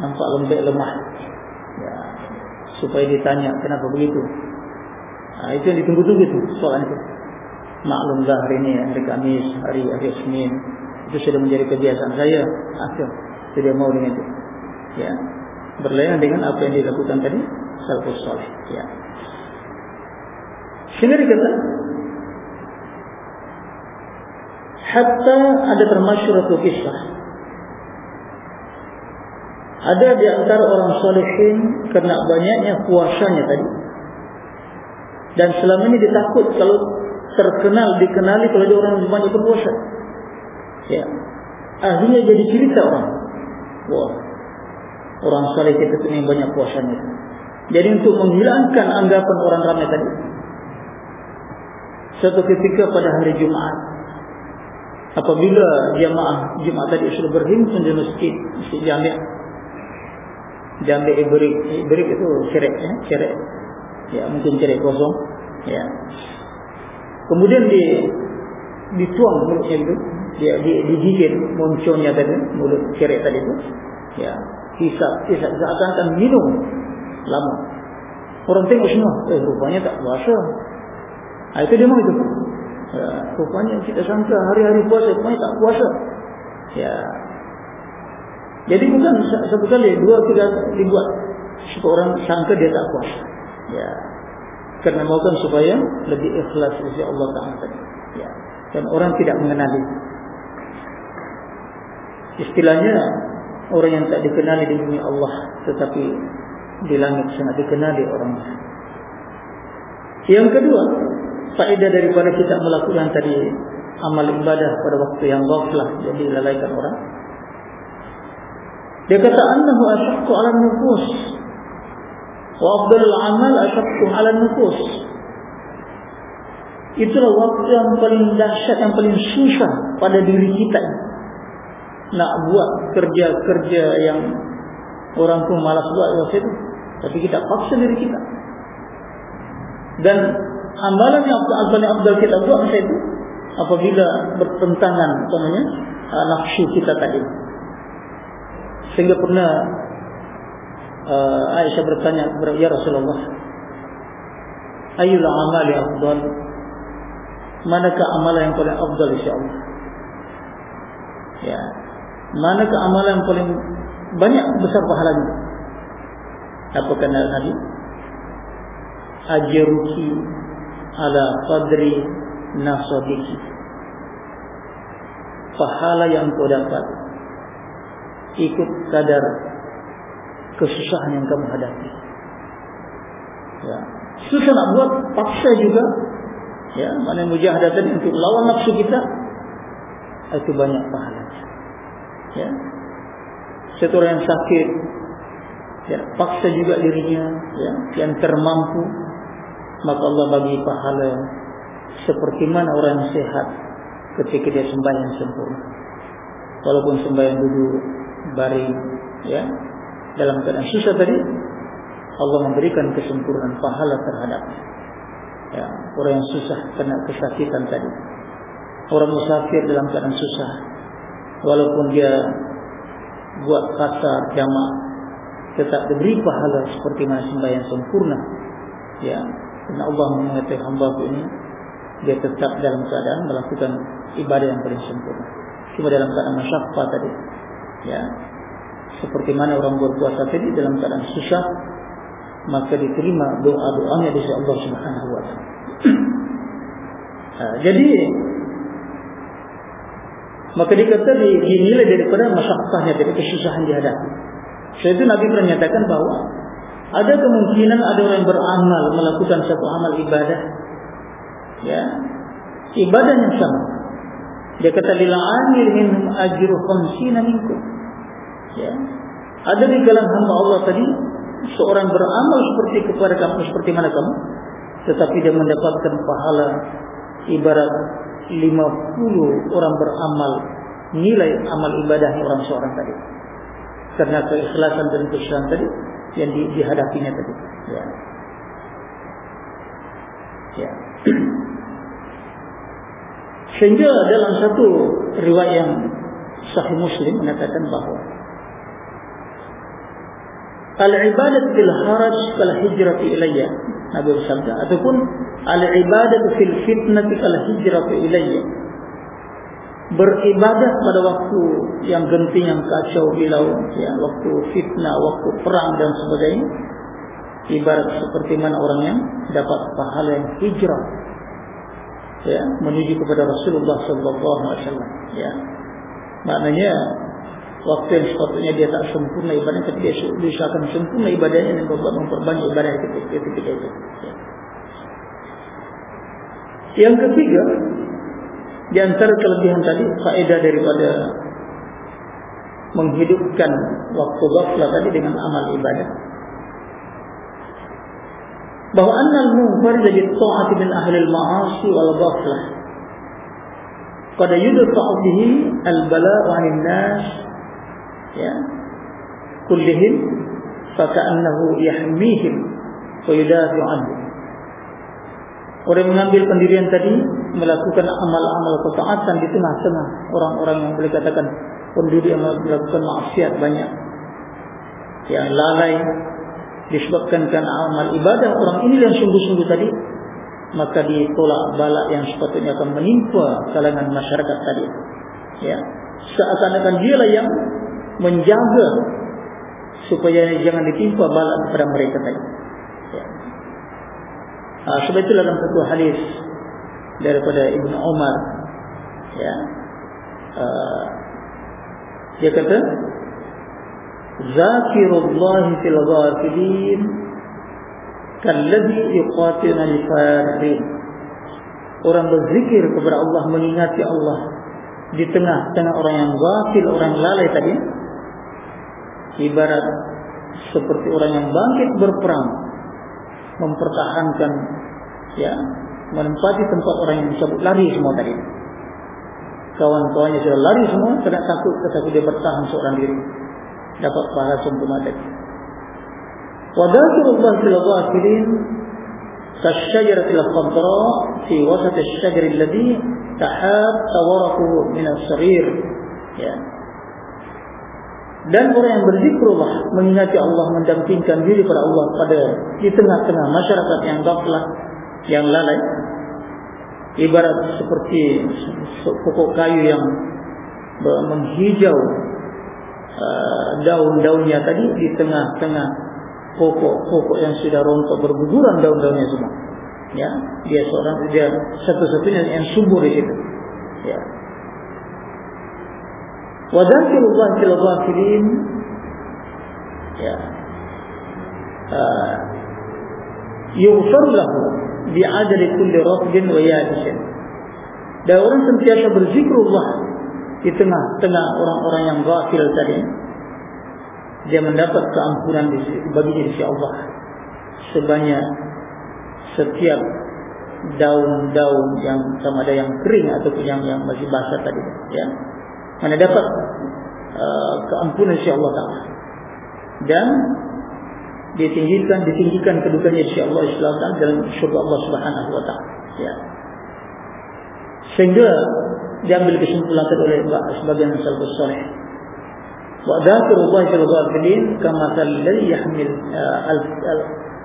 nampak lembek lemah. Ya, supaya ditanya kenapa begitu? Ah, itu yang ditunggu-tunggu itu soalan itu. Maklumlah hari ini hari Kamis hari hari Senin itu sudah menjadi kebiasaan saya tidak mau dengan itu. Ya. Berlainan dengan apa yang dilakukan tadi salafus saleh ya. Sehingga dikata hatta ada termasyur atau kisah. Ada di antara orang solehin kerana banyaknya puasanya tadi. Dan selama ini ditakut kalau terkenal dikenali kalau dia orang yang banyak berpuasa ya. Akhirnya jadi cerita orang wah orang soleh kita ini banyak puasanya jadi untuk menghilangkan anggapan orang ramai tadi satu ketika pada hari Jumaat apabila jemaah Jumaat tadi sudah berhimpun di masjid masjid jamiah jamiah ibrik ibrik itu cerai ya cerai ya mungkin cerai kosong. Ya. Kemudian di dituang mulutnya itu dia di, digigit monconya tadi mulut cerai tadi itu ya hisap hisap. Seakan-akan minum lama. Orang tengok semua eh rupanya tak puasa. Ha, itu dia mau itu. Ya, rupanya kita sangka hari-hari puasa rupanya tak puasa. Ya. Jadi bukan satu kali dua tiga dibuat supaya orang sangka dia tak puasa. Ya. Karena mahukan supaya lebih ikhlas sisi Allah Taala. Ya. Dan orang tidak mengenali istilahnya orang yang tak dikenali di dunia Allah tetapi di langit sangat dikenali orang yang kedua faedah daripada kita melakukan tadi amal ibadah pada waktu yang ghaflah jadi lalaikan orang. Dia kata annahu ashaqqu 'ala nufus. Wa afdalul 'amal ashaqqu 'ala nufus. Itulah waktu yang paling dahsyat yang paling susah pada diri kita nak buat kerja-kerja yang orang pun malas buat waktu itu tapi kita paksa diri kita. Dan amalan yang abdul kita buat masa itu apabila bertentangan namanya uh, nafsu kita tadi. Sehingga pernah uh, Aisyah bertanya kepada ya Rasulullah ayyul amali afdal? Manakah amalan yang paling afdal insyaallah ya manakah amalan yang paling banyak besar pahalanya? Apa kata Nabi ajruki ala qadri nasabiki pahala yang kau dapat ikut kadar kesusahan yang kamu hadapi. Ya. Susah nak buat paksa juga. Ya mana mujahadah tadi untuk lawan nafsu kita itu banyak pahala ya. Satu orang yang sakit ya paksa juga dirinya ya yang termampu maka Allah bagi pahala seperti mana orang yang sehat ketika dia sembahyang sempurna. Walaupun sembahyang duduk baring ya dalam keadaan susah tadi Allah memberikan kesempurnaan pahala terhadap ya orang yang susah kena kesakitan tadi. Orang musafir dalam keadaan susah walaupun dia buat kasar jamak tetap diberi pahala seperti mana sembahyang sempurna. Ya karena Allah mengatakan hamba ini dia tetap dalam keadaan melakukan ibadah yang paling sempurna. Cuma dalam keadaan masyarakat tadi. Ya seperti mana orang berpuasa tadi dalam keadaan susah maka diterima doa-doanya dari Allah Subhanahu wa taala. [CLEARS THROAT] jadi maka dikata dinilai daripada masyarakatnya dari kesusahan dihadapi. Saya itu Nabi pernah nyatakan bahawa ada kemungkinan ada orang yang beramal melakukan satu amal ibadah, ya ibadah yang sama. Dia kata lil amil minhum ajru khamsina minkum. Ya. Ada di kalangan hamba Allah tadi seorang beramal seperti kepada kamu seperti mana kamu tetapi dia mendapatkan pahala ibarat 50 orang beramal nilai amal ibadahnya orang seorang tadi. Karena keikhlasan dan kesyukuran tadi yang di, dihadapinya tadi. Ya. Ya. Sehingga dalam satu riwayat yang Sahih Muslim mengatakan bahawa al-ibadat fil haraj kal hijrati ilayya. Nabi bersabda. Ataupun al-ibadat fil fitnati kal hijrati ilayya. Beribadah pada waktu yang genting yang kacau bilau ya waktu fitnah waktu perang dan sebagainya. Ibarat seperti mana orang yang dapat pahala yang hijrah ya menuju kepada Rasulullah sallallahu alaihi wasallam ya. Maknanya waktu yang sepatutnya dia tak sempurna ibadah tapi dia akan sempurna ibadahnya dan membuat memperbanyak ibadah ketika, ketika itu ya. yang ketiga di antara kelebihan tadi faedah daripada menghidupkan waktu ghaflah tadi dengan amal ibadah bahwa annal munfarid bi ta'ati min ahli al-ma'asi wal ghaflah qad yudfa'u bihi al-bala'u 'anil nas ya. Kullihim faka'annahu yahmihim wa yudafi'u 'anhum Orang mengambil pendirian tadi melakukan amal-amal ketaatan di tengah-tengah orang-orang yang boleh katakan pendiri yang melakukan maksiat banyak. Yang lalai disebabkan karena amal ibadah orang ini yang sungguh-sungguh tadi maka ditolak balak yang sepatutnya akan menimpa kalangan masyarakat tadi. Ya. Seakan-akan dialah yang menjaga supaya jangan ditimpa balak kepada mereka tadi ya. Uh, sebab itu dalam satu hadis daripada Ibn Umar ya uh, dia kata zakirullah fil ghafilin kalladhi yuqatiluna al-farin orang berzikir kepada Allah mengingati Allah di tengah-tengah orang yang ghafil orang lalai tadi ibarat seperti orang yang bangkit berperang mempertahankan ya menempati tempat orang yang dicabut lari semua tadi. Kawan-kawannya sudah lari semua tidak takut tetapi dia bertahan seorang diri. Dapat pahala sempurna tadi. Wadzakurullah fil ghafilin kasyajaratil khadra fi wasat asy-syajri alladhi tahab tawaraku min as-sarir ya dan orang yang berzikrullah mengingati Allah mendampingkan diri kepada Allah pada di tengah-tengah masyarakat yang ghaflah yang lalai. Ibarat seperti pokok kayu yang menghijau uh, daun-daunnya tadi di tengah-tengah pokok-pokok yang sudah rontok berguguran daun-daunnya semua. Ya dia seorang dia satu-satunya yang subur di situ. Ya Wadah kilauan kilauan kirim. Ya. Yusurlah di adal kulli rafin wa yadishin. Dan orang sentiasa berzikrullah di tengah-tengah orang-orang yang ghafil tadi. Dia mendapat keampunan bagi insya Allah. Sebanyak setiap daun-daun yang sama ada yang kering ataupun yang, yang masih basah tadi. Ya mana dapat uh, keampunan si Allah Taala. Dan ditinggikan ditinggikan kedudukannya si Allah Islam dalam syurga Allah Subhanahu Wa Taala. Ya. Sehingga diambil kesimpulan oleh sebagian wa dzakirullah fil ghafilin kama alladhi yahmil uh,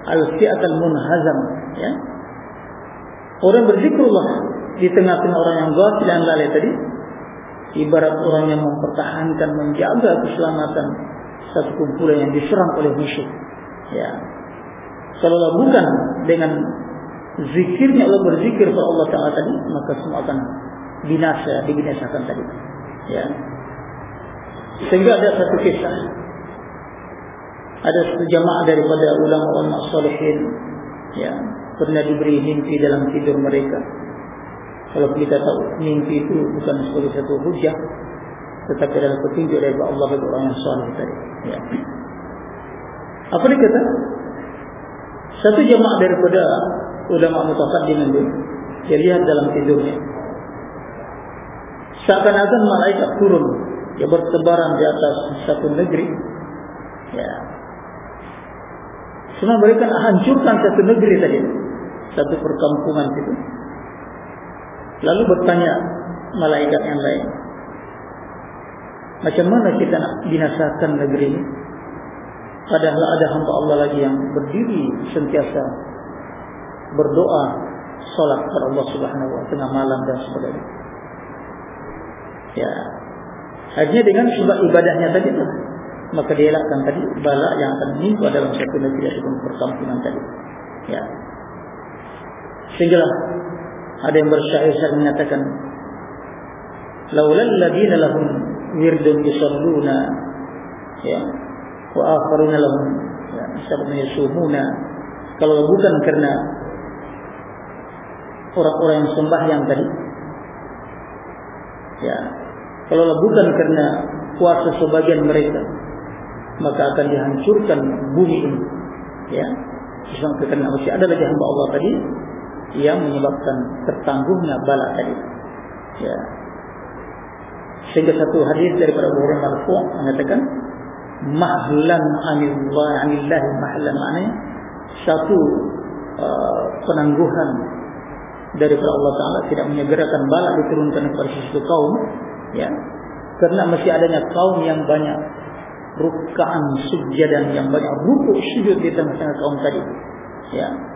al-fi'at al-munhazam ya. Orang berzikrullah di tengah-tengah orang yang ghafil dan lalai tadi ibarat orang yang mempertahankan menjaga keselamatan satu kumpulan yang diserang oleh musuh ya. Kalau bukan dengan zikirnya Allah berzikir kepada Allah Taala tadi maka semua akan binasa dibinasakan tadi. Ya. Sehingga ada satu kisah. Ada satu jamaah daripada ulama-ulama salihin ya pernah diberi mimpi dalam tidur mereka kalau kita tahu mimpi itu bukan sebagai satu hujah tetapi adalah petunjuk dari Allah bagi orang yang saleh tadi. Ya. Apa dia kata? Satu jemaah daripada ulama mutaqaddim itu dia lihat dalam tidurnya. Seakan-akan malaikat turun dia bertebaran di atas satu negeri. Ya. Semua mereka hancurkan satu negeri tadi. Satu perkampungan itu. Lalu bertanya malaikat yang lain. Macam mana kita nak binasakan negeri ini? Padahal ada hamba Allah lagi yang berdiri sentiasa berdoa, solat kepada Allah Subhanahu Wa tengah malam dan sebagainya. Ya, hanya dengan sebab ibadahnya tadi tu, maka dia elakkan tadi bala yang akan menimpa dalam satu negeri ataupun perkampungan tadi. Ya, sehingga ada yang bersyair mengatakan, "Laulal ladina lahum wirdun yusalluna ya wa akharuna lahum ya kalau bukan karena orang-orang yang sembahyang tadi ya kalau bukan karena kuasa sebagian mereka maka akan dihancurkan bumi ini ya. Disangka karena masih ada lagi hamba Allah tadi yang menyebabkan tertangguhnya bala tadi. Ya. Sehingga satu hadis daripada Abu Hurairah marfu mengatakan mahlan anillah anillah mahlan. Maknanya satu uh, penangguhan daripada Allah Taala tidak menyegerakan bala diturunkan kepada sesuatu kaum ya. Karena masih adanya kaum yang banyak rukaan sujadan yang banyak rukuk sujud di tengah-tengah kaum tadi ya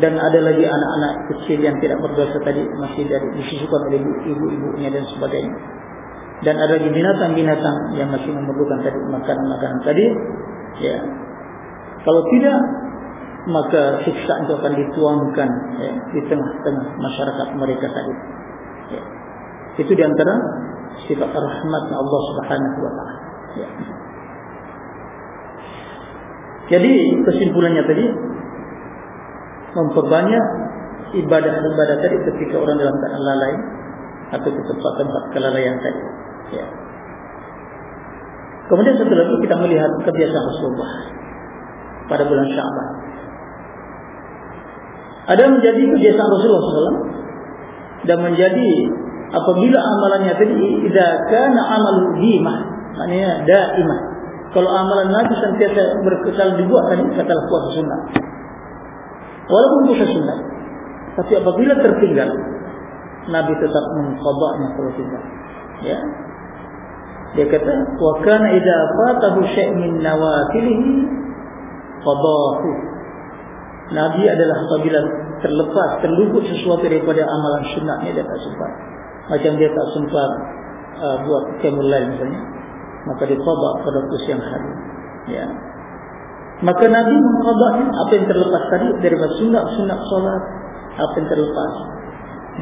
dan ada lagi anak-anak kecil yang tidak berdosa tadi masih dari disusukan oleh ibu-ibunya dan sebagainya dan ada lagi binatang-binatang yang masih memerlukan tadi makanan-makanan tadi ya kalau tidak maka siksa itu akan dituangkan ya, di tengah-tengah masyarakat mereka tadi ya. itu diantara sifat rahmat Allah subhanahu wa ta'ala ya. jadi kesimpulannya tadi memperbanyak ibadah-ibadah tadi ketika orang dalam keadaan lalai atau ke tempat-tempat kelalaian tadi Ya. Kemudian satu lagi kita melihat kebiasaan Rasulullah pada bulan Syaban. Ada menjadi kebiasaan Rasulullah SAW dan menjadi apabila amalannya tadi tidak kana amal dimah, maknanya daimah. Kalau amalan Nabi sentiasa berkesal dibuat tadi katalah puasa sunnah. Walaupun puasa sunnah, tapi apabila tertinggal, Nabi tetap mengqadanya kalau tidak. Ya, dia kata wa kana idza fatahu syai' min nawafilihi qadahu. Nabi adalah apabila terlepas terluput sesuatu daripada amalan sunnahnya dia tak sempat. Macam dia tak sempat uh, buat lail misalnya, maka dia qada pada waktu siang hari. Ya. Maka Nabi mengqadanya apa yang terlepas tadi daripada sunnah-sunnah salat, apa yang terlepas.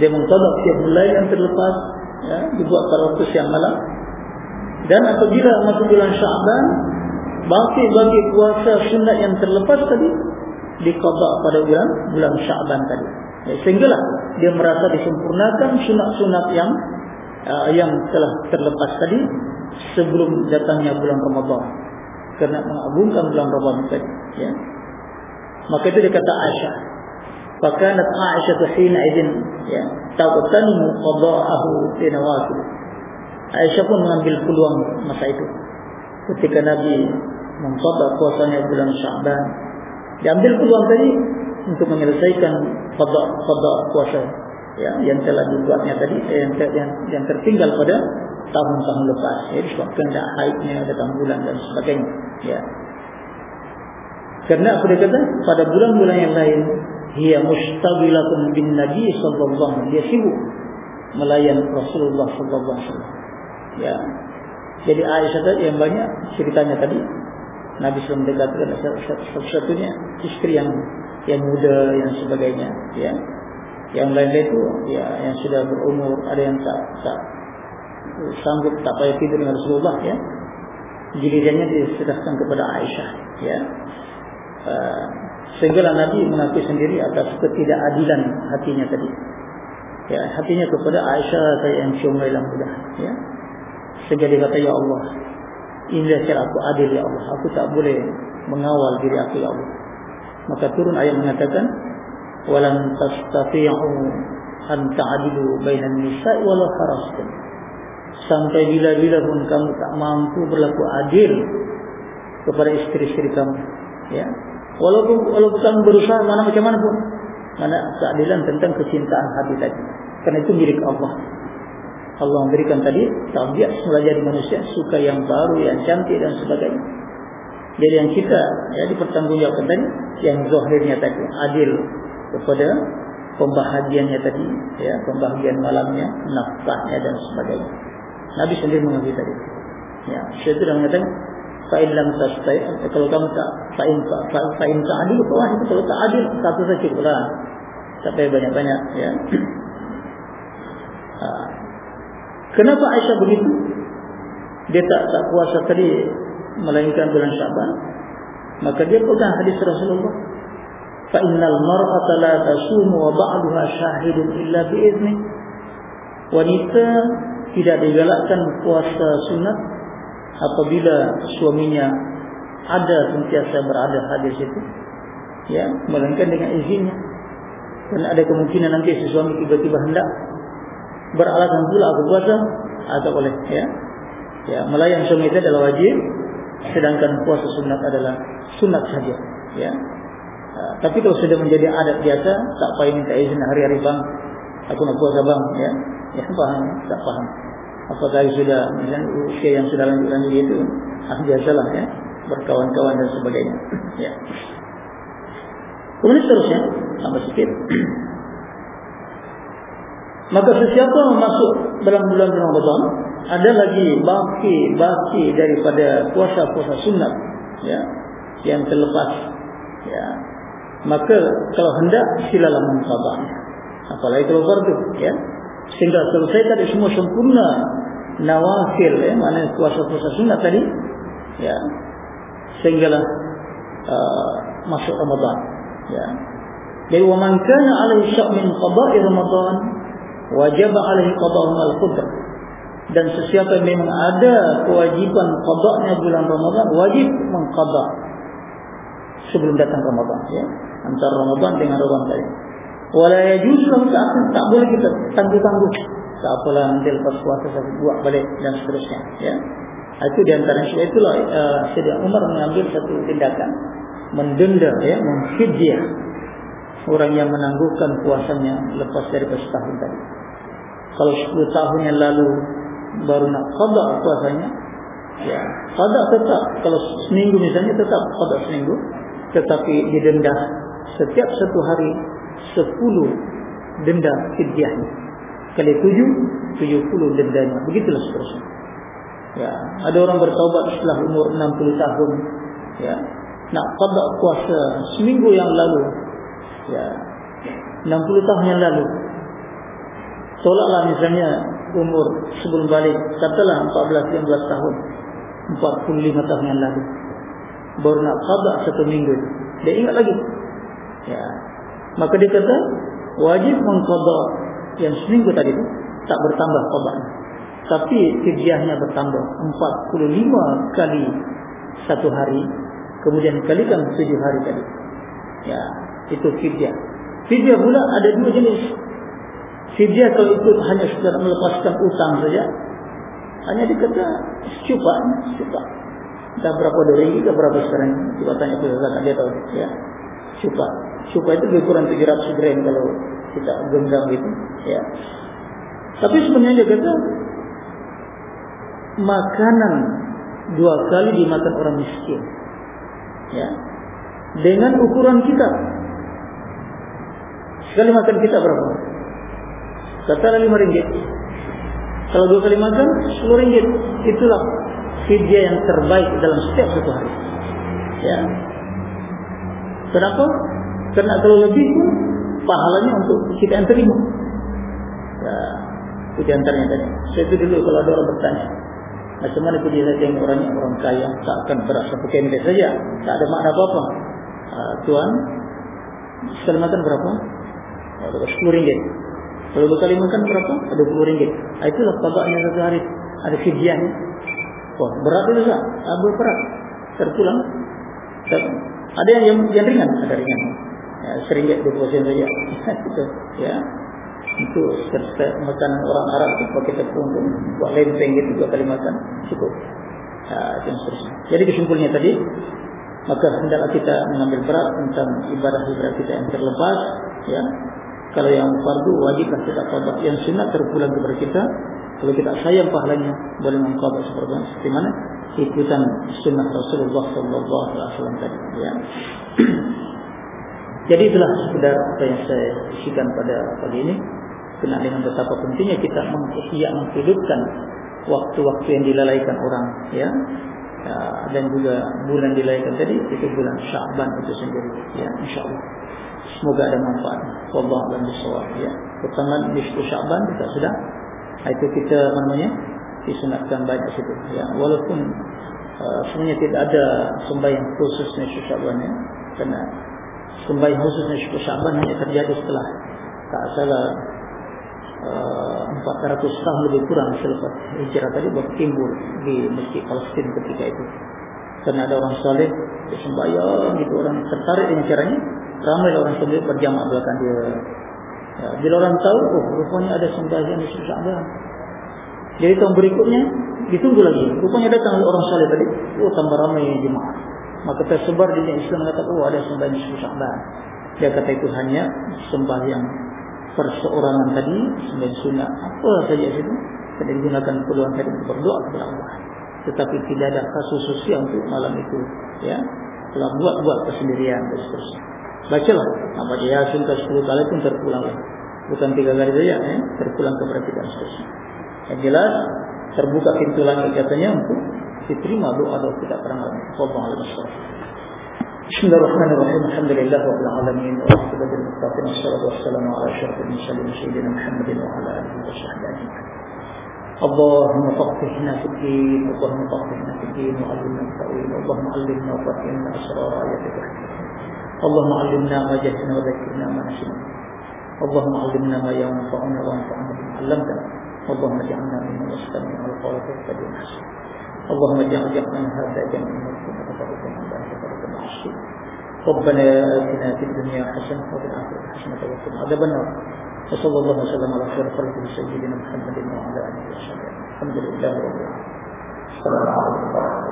Dia mengqada qiyamul lail yang terlepas ya, dibuat pada waktu siang malam dan apabila masuk bulan Syaban, bagi-bagi puasa sunat yang terlepas tadi diqada pada bulan bulan Syaban tadi. Ya, sehinggalah dia merasa disempurnakan sunat-sunat yang uh, yang telah terlepas tadi sebelum datangnya bulan Ramadan. Kerana mengagungkan bulan Ramadan tadi, ya. Maka itu dia kata Aisyah. Fakanat Aisyah hina idzin ya, taqtanu qada'ahu fi nawafil. Aisyah pun mengambil peluang masa itu. Ketika Nabi mengqada puasanya bulan Syaban, diambil peluang tadi untuk menyelesaikan qada qada puasa ya yang telah dibuatnya tadi eh, yang yang, yang tertinggal pada tahun-tahun lepas. Ya disebabkan dah haidnya datang bulan dan sebagainya. Ya. Karena apa dia kata? Pada bulan-bulan yang lain, dia mustabilatun bin Nabi sallallahu. Dia sibuk melayan Rasulullah sallallahu. Ya. Jadi Aisyah tadi yang banyak ceritanya tadi Nabi SAW mendekatkan satu-satunya istri yang yang muda yang sebagainya ya yang lain-lain itu ya yang sudah berumur ada yang tak tak sanggup tak payah tidur dengan Rasulullah ya gilirannya diserahkan kepada Aisyah ya uh, sehingga Nabi mengakui sendiri atas ketidakadilan hatinya tadi ya hatinya kepada Aisyah kayak yang cuma yang muda ya dia kata, Ya Allah, inilah cara aku adil, Ya Allah. Aku tak boleh mengawal diri aku, Ya Allah. Maka turun ayat mengatakan, Walan tastati'u an ta'adilu bainan nisa'i walau haraskan. Sampai bila-bila pun kamu tak mampu berlaku adil kepada istri-istri kamu. Ya. Walaupun, walaupun kamu berusaha mana macam mana pun. Mana keadilan tentang kecintaan hati tadi. Karena itu milik Allah. Allah memberikan tadi tabiat semula jadi manusia suka yang baru, yang cantik dan sebagainya. Jadi yang kita ya dipertanggungjawabkan tadi yang zahirnya tadi adil kepada pembahagiannya tadi ya pembahagian malamnya nafkahnya dan sebagainya Nabi sendiri mengakui tadi. Ya saya sudah mengatakan fa'in lam tastai kalau kamu tak fa'in fa'in ta'adil wah itu. Kalau tak adil satu saja pula. Sampai banyak-banyak ya. Ha. [CLEARS THROAT] kenapa Aisyah begitu? Dia tak tak puasa tadi melainkan bulan Syaban maka dia pegang hadis Rasulullah. Fa innal mar'ata la tasumu wa ba'daha shahidun illa bi idzni wanita tidak digalakkan puasa sunat apabila suaminya ada sentiasa berada hadir situ ya melainkan dengan izinnya. Dan ada kemungkinan nanti si suami tiba-tiba hendak beralasan pula puasa atau boleh ya. Ya melayang suami itu adalah wajib sedangkan puasa sunat adalah sunat saja ya. Ha, tapi kalau sudah menjadi adat biasa tak payah minta izin hari-hari bang aku nak puasa bang ya ya paham tak paham apakah sudah misalnya usia yang sudah lanjut-lanjut itu ah biasalah ya. Berkawan-kawan dan sebagainya. Ya. Kemudian seterusnya tambah sikit. [CLEARS THROAT] Maka sesiapa masuk dalam bulan Ramadan ada lagi baki-baki daripada puasa-puasa sunat ya yang terlepas ya. Maka kalau hendak silalah mengqadanya apalagi kalau fardu ya sehingga selesai tadi semua sempurna. Nawafil ya mana puasa-puasa sunat tadi ya. Sehinggalah uh, masuk Ramadan ya. Jadi wa man kana alaihi syak min qada'i Ramadan wajib alaihi qada'u al-qudr dan sesiapa yang memang ada kewajiban qada'nya bulan Ramadan wajib mengqada sebelum datang Ramadan ya. Antara Ramadan dengan Ramadan tadi. Wala yajuz lahu ta'khir tak boleh kita tangguh-tangguh. Tak apalah nanti lepas puasa saya buat balik dan seterusnya ya. Itu di antara sebab itulah uh, Sayyidina Umar mengambil satu tindakan. Mendenda ya memfidyah orang yang menangguhkan puasanya lepas dari setahun tadi. Kalau 10 tahun yang lalu baru nak qada puasanya ya qada tetap. Kalau seminggu misalnya tetap qada seminggu tetapi didenda setiap satu hari 10 denda fidyahnya kali 7 70 dendanya. Begitulah seterusnya. Ya ada orang bertaubat setelah umur 60 tahun. Ya nak qada puasa seminggu yang lalu. Ya 60 tahun yang lalu. Tolaklah misalnya umur sebelum balik katalah 14 15 tahun. 45 tahun yang lalu. Baru nak qada satu minggu. Dia ingat lagi. Ya maka dia kata wajib mengqada yang seminggu tadi itu tak bertambah qadanya tapi fidyahnya bertambah 45 kali satu hari kemudian kalikan 7 hari tadi. Ya itu fidyah. Fidyah pula ada dua jenis. Fidyah kalau itu hanya sekedar melepaskan utang saja hanya dikata secupa secupa dah berapa dari dah berapa sekarang? Kita tanya ke zakat dia tahu ya. Cupa cupa itu lebih kurang 700 gram kalau kita genggam gitu ya. Tapi sebenarnya dia kata makanan dua kali dimakan orang miskin ya. Dengan ukuran kita. Sekali makan kita berapa? Kata lima ringgit. Kalau dua kali makan sepuluh ringgit. Itulah fidyah yang terbaik dalam setiap satu hari. Ya. Kenapa karena kalau lebih pahalanya untuk kita yang terima. Ya itu diantaranya tadi. Saya itu dulu kalau ada orang bertanya macam mana dia tengok orangnya orang kaya? Tak akan berasa pakai saja. Tak ada makna apa-apa. Uh, tuan sekali makan berapa? ada sepuluh ringgit. Kalau berkali makan berapa? ada puluh ringgit. Itulah pabaknya satu hari. Ada fidyahnya wah berat itu tak? Uh, berat terpulang ada yang, yang yang ringan? Ada ringan. ya, seringgit dua puluh sen saja [LAUGHS] itu ya itu serta makanan orang Arab itu pakai tepung buat lempeng gitu dua kali makan cukup ya, itu seterusnya jadi kesimpulannya tadi maka hendaklah kita mengambil berat tentang ibadah-ibadah kita yang terlepas ya kalau yang fardu wajiblah kita qada yang sunat terpulang kepada kita Kalau kita sayang pahalanya, boleh mengqadha seperti mana? Seperti mana? Ikutan sunnah Rasulullah sallallahu alaihi wasallam tadi, ya. [CLEARS THROAT] Jadi itulah sekedar apa yang saya isikan pada pagi ini. Kena dengan betapa pentingnya kita menghidupkan menghidupkan waktu-waktu yang dilalaikan orang, ya. ya. Dan juga bulan dilalaikan tadi itu bulan Syaban itu sendiri, ya. Insyaallah. Semoga ada manfaat. Wallahu a'lam bishawab, ya. Pertengahan nisfu Syaban kita sudah itu kita namanya disunatkan banyak situ, ya. Walaupun uh, sebenarnya tidak ada sembahyang khusus nisfu Syaban ya. Karena sembahyang khususnya syukur Syaban hanya terjadi setelah tak salah uh, 400 tahun lebih kurang selepas hijrah tadi baru timbul di Masjid Palestin ketika itu. Karena ada orang saleh sembahyang itu orang tertarik dengan caranya ramai orang saleh berjamaah belakang dia. Ya, bila orang tahu, oh rupanya ada sembahyang di Syaban. Jadi tahun berikutnya ditunggu lagi. Rupanya datang orang saleh tadi, oh tambah ramai jemaah. Maka tersebar di Islam mengatakan oh ada sembahyang nisfu Sya'ban. Dia kata itu hanya sembahyang perseorangan tadi, sembahyang sunat apa saja itu tidak digunakan peluang tadi untuk berdoa kepada Allah. Tetapi tidak ada kasus sosial untuk malam itu, ya. Telah buat-buat kesendirian dan seterusnya. Bacalah nama dia Yasin ke 10 kali pun terpulang. Bukan tiga kali saja, ya. terpulang kepada kita seterusnya. Yang jelas terbuka pintu langit katanya untuk diterima doa doa kita pernah Allah Al-Masyarakatuh بسم الله الرحمن الرحيم الحمد لله رب العالمين والعاقبة للمتقين والصلاة والسلام على أشرف المرسلين سيدنا محمد وعلى آله وصحبه أجمعين. اللهم فقهنا في الدين، اللهم فقهنا في الدين وعلمنا التأويل، اللهم علمنا وفهمنا أسرار آياتك اللهم علمنا ما جهتنا وذكرنا ما نسينا. اللهم علمنا ما ينفعنا وانفعنا بما علمتنا. اللهم اجعلنا ممن يستمع القول فيتبع أحسنه. اللهم اجعل جمعنا هذا جمعا ربنا آتنا في الدنيا حسنة وفي الآخرة حسنة وقنا عذاب النار. وصلى الله وسلم على خير خلقه سيدنا محمد وعلى آله وصحبه. الحمد لله رب العالمين. السلام عليكم ورحمة الله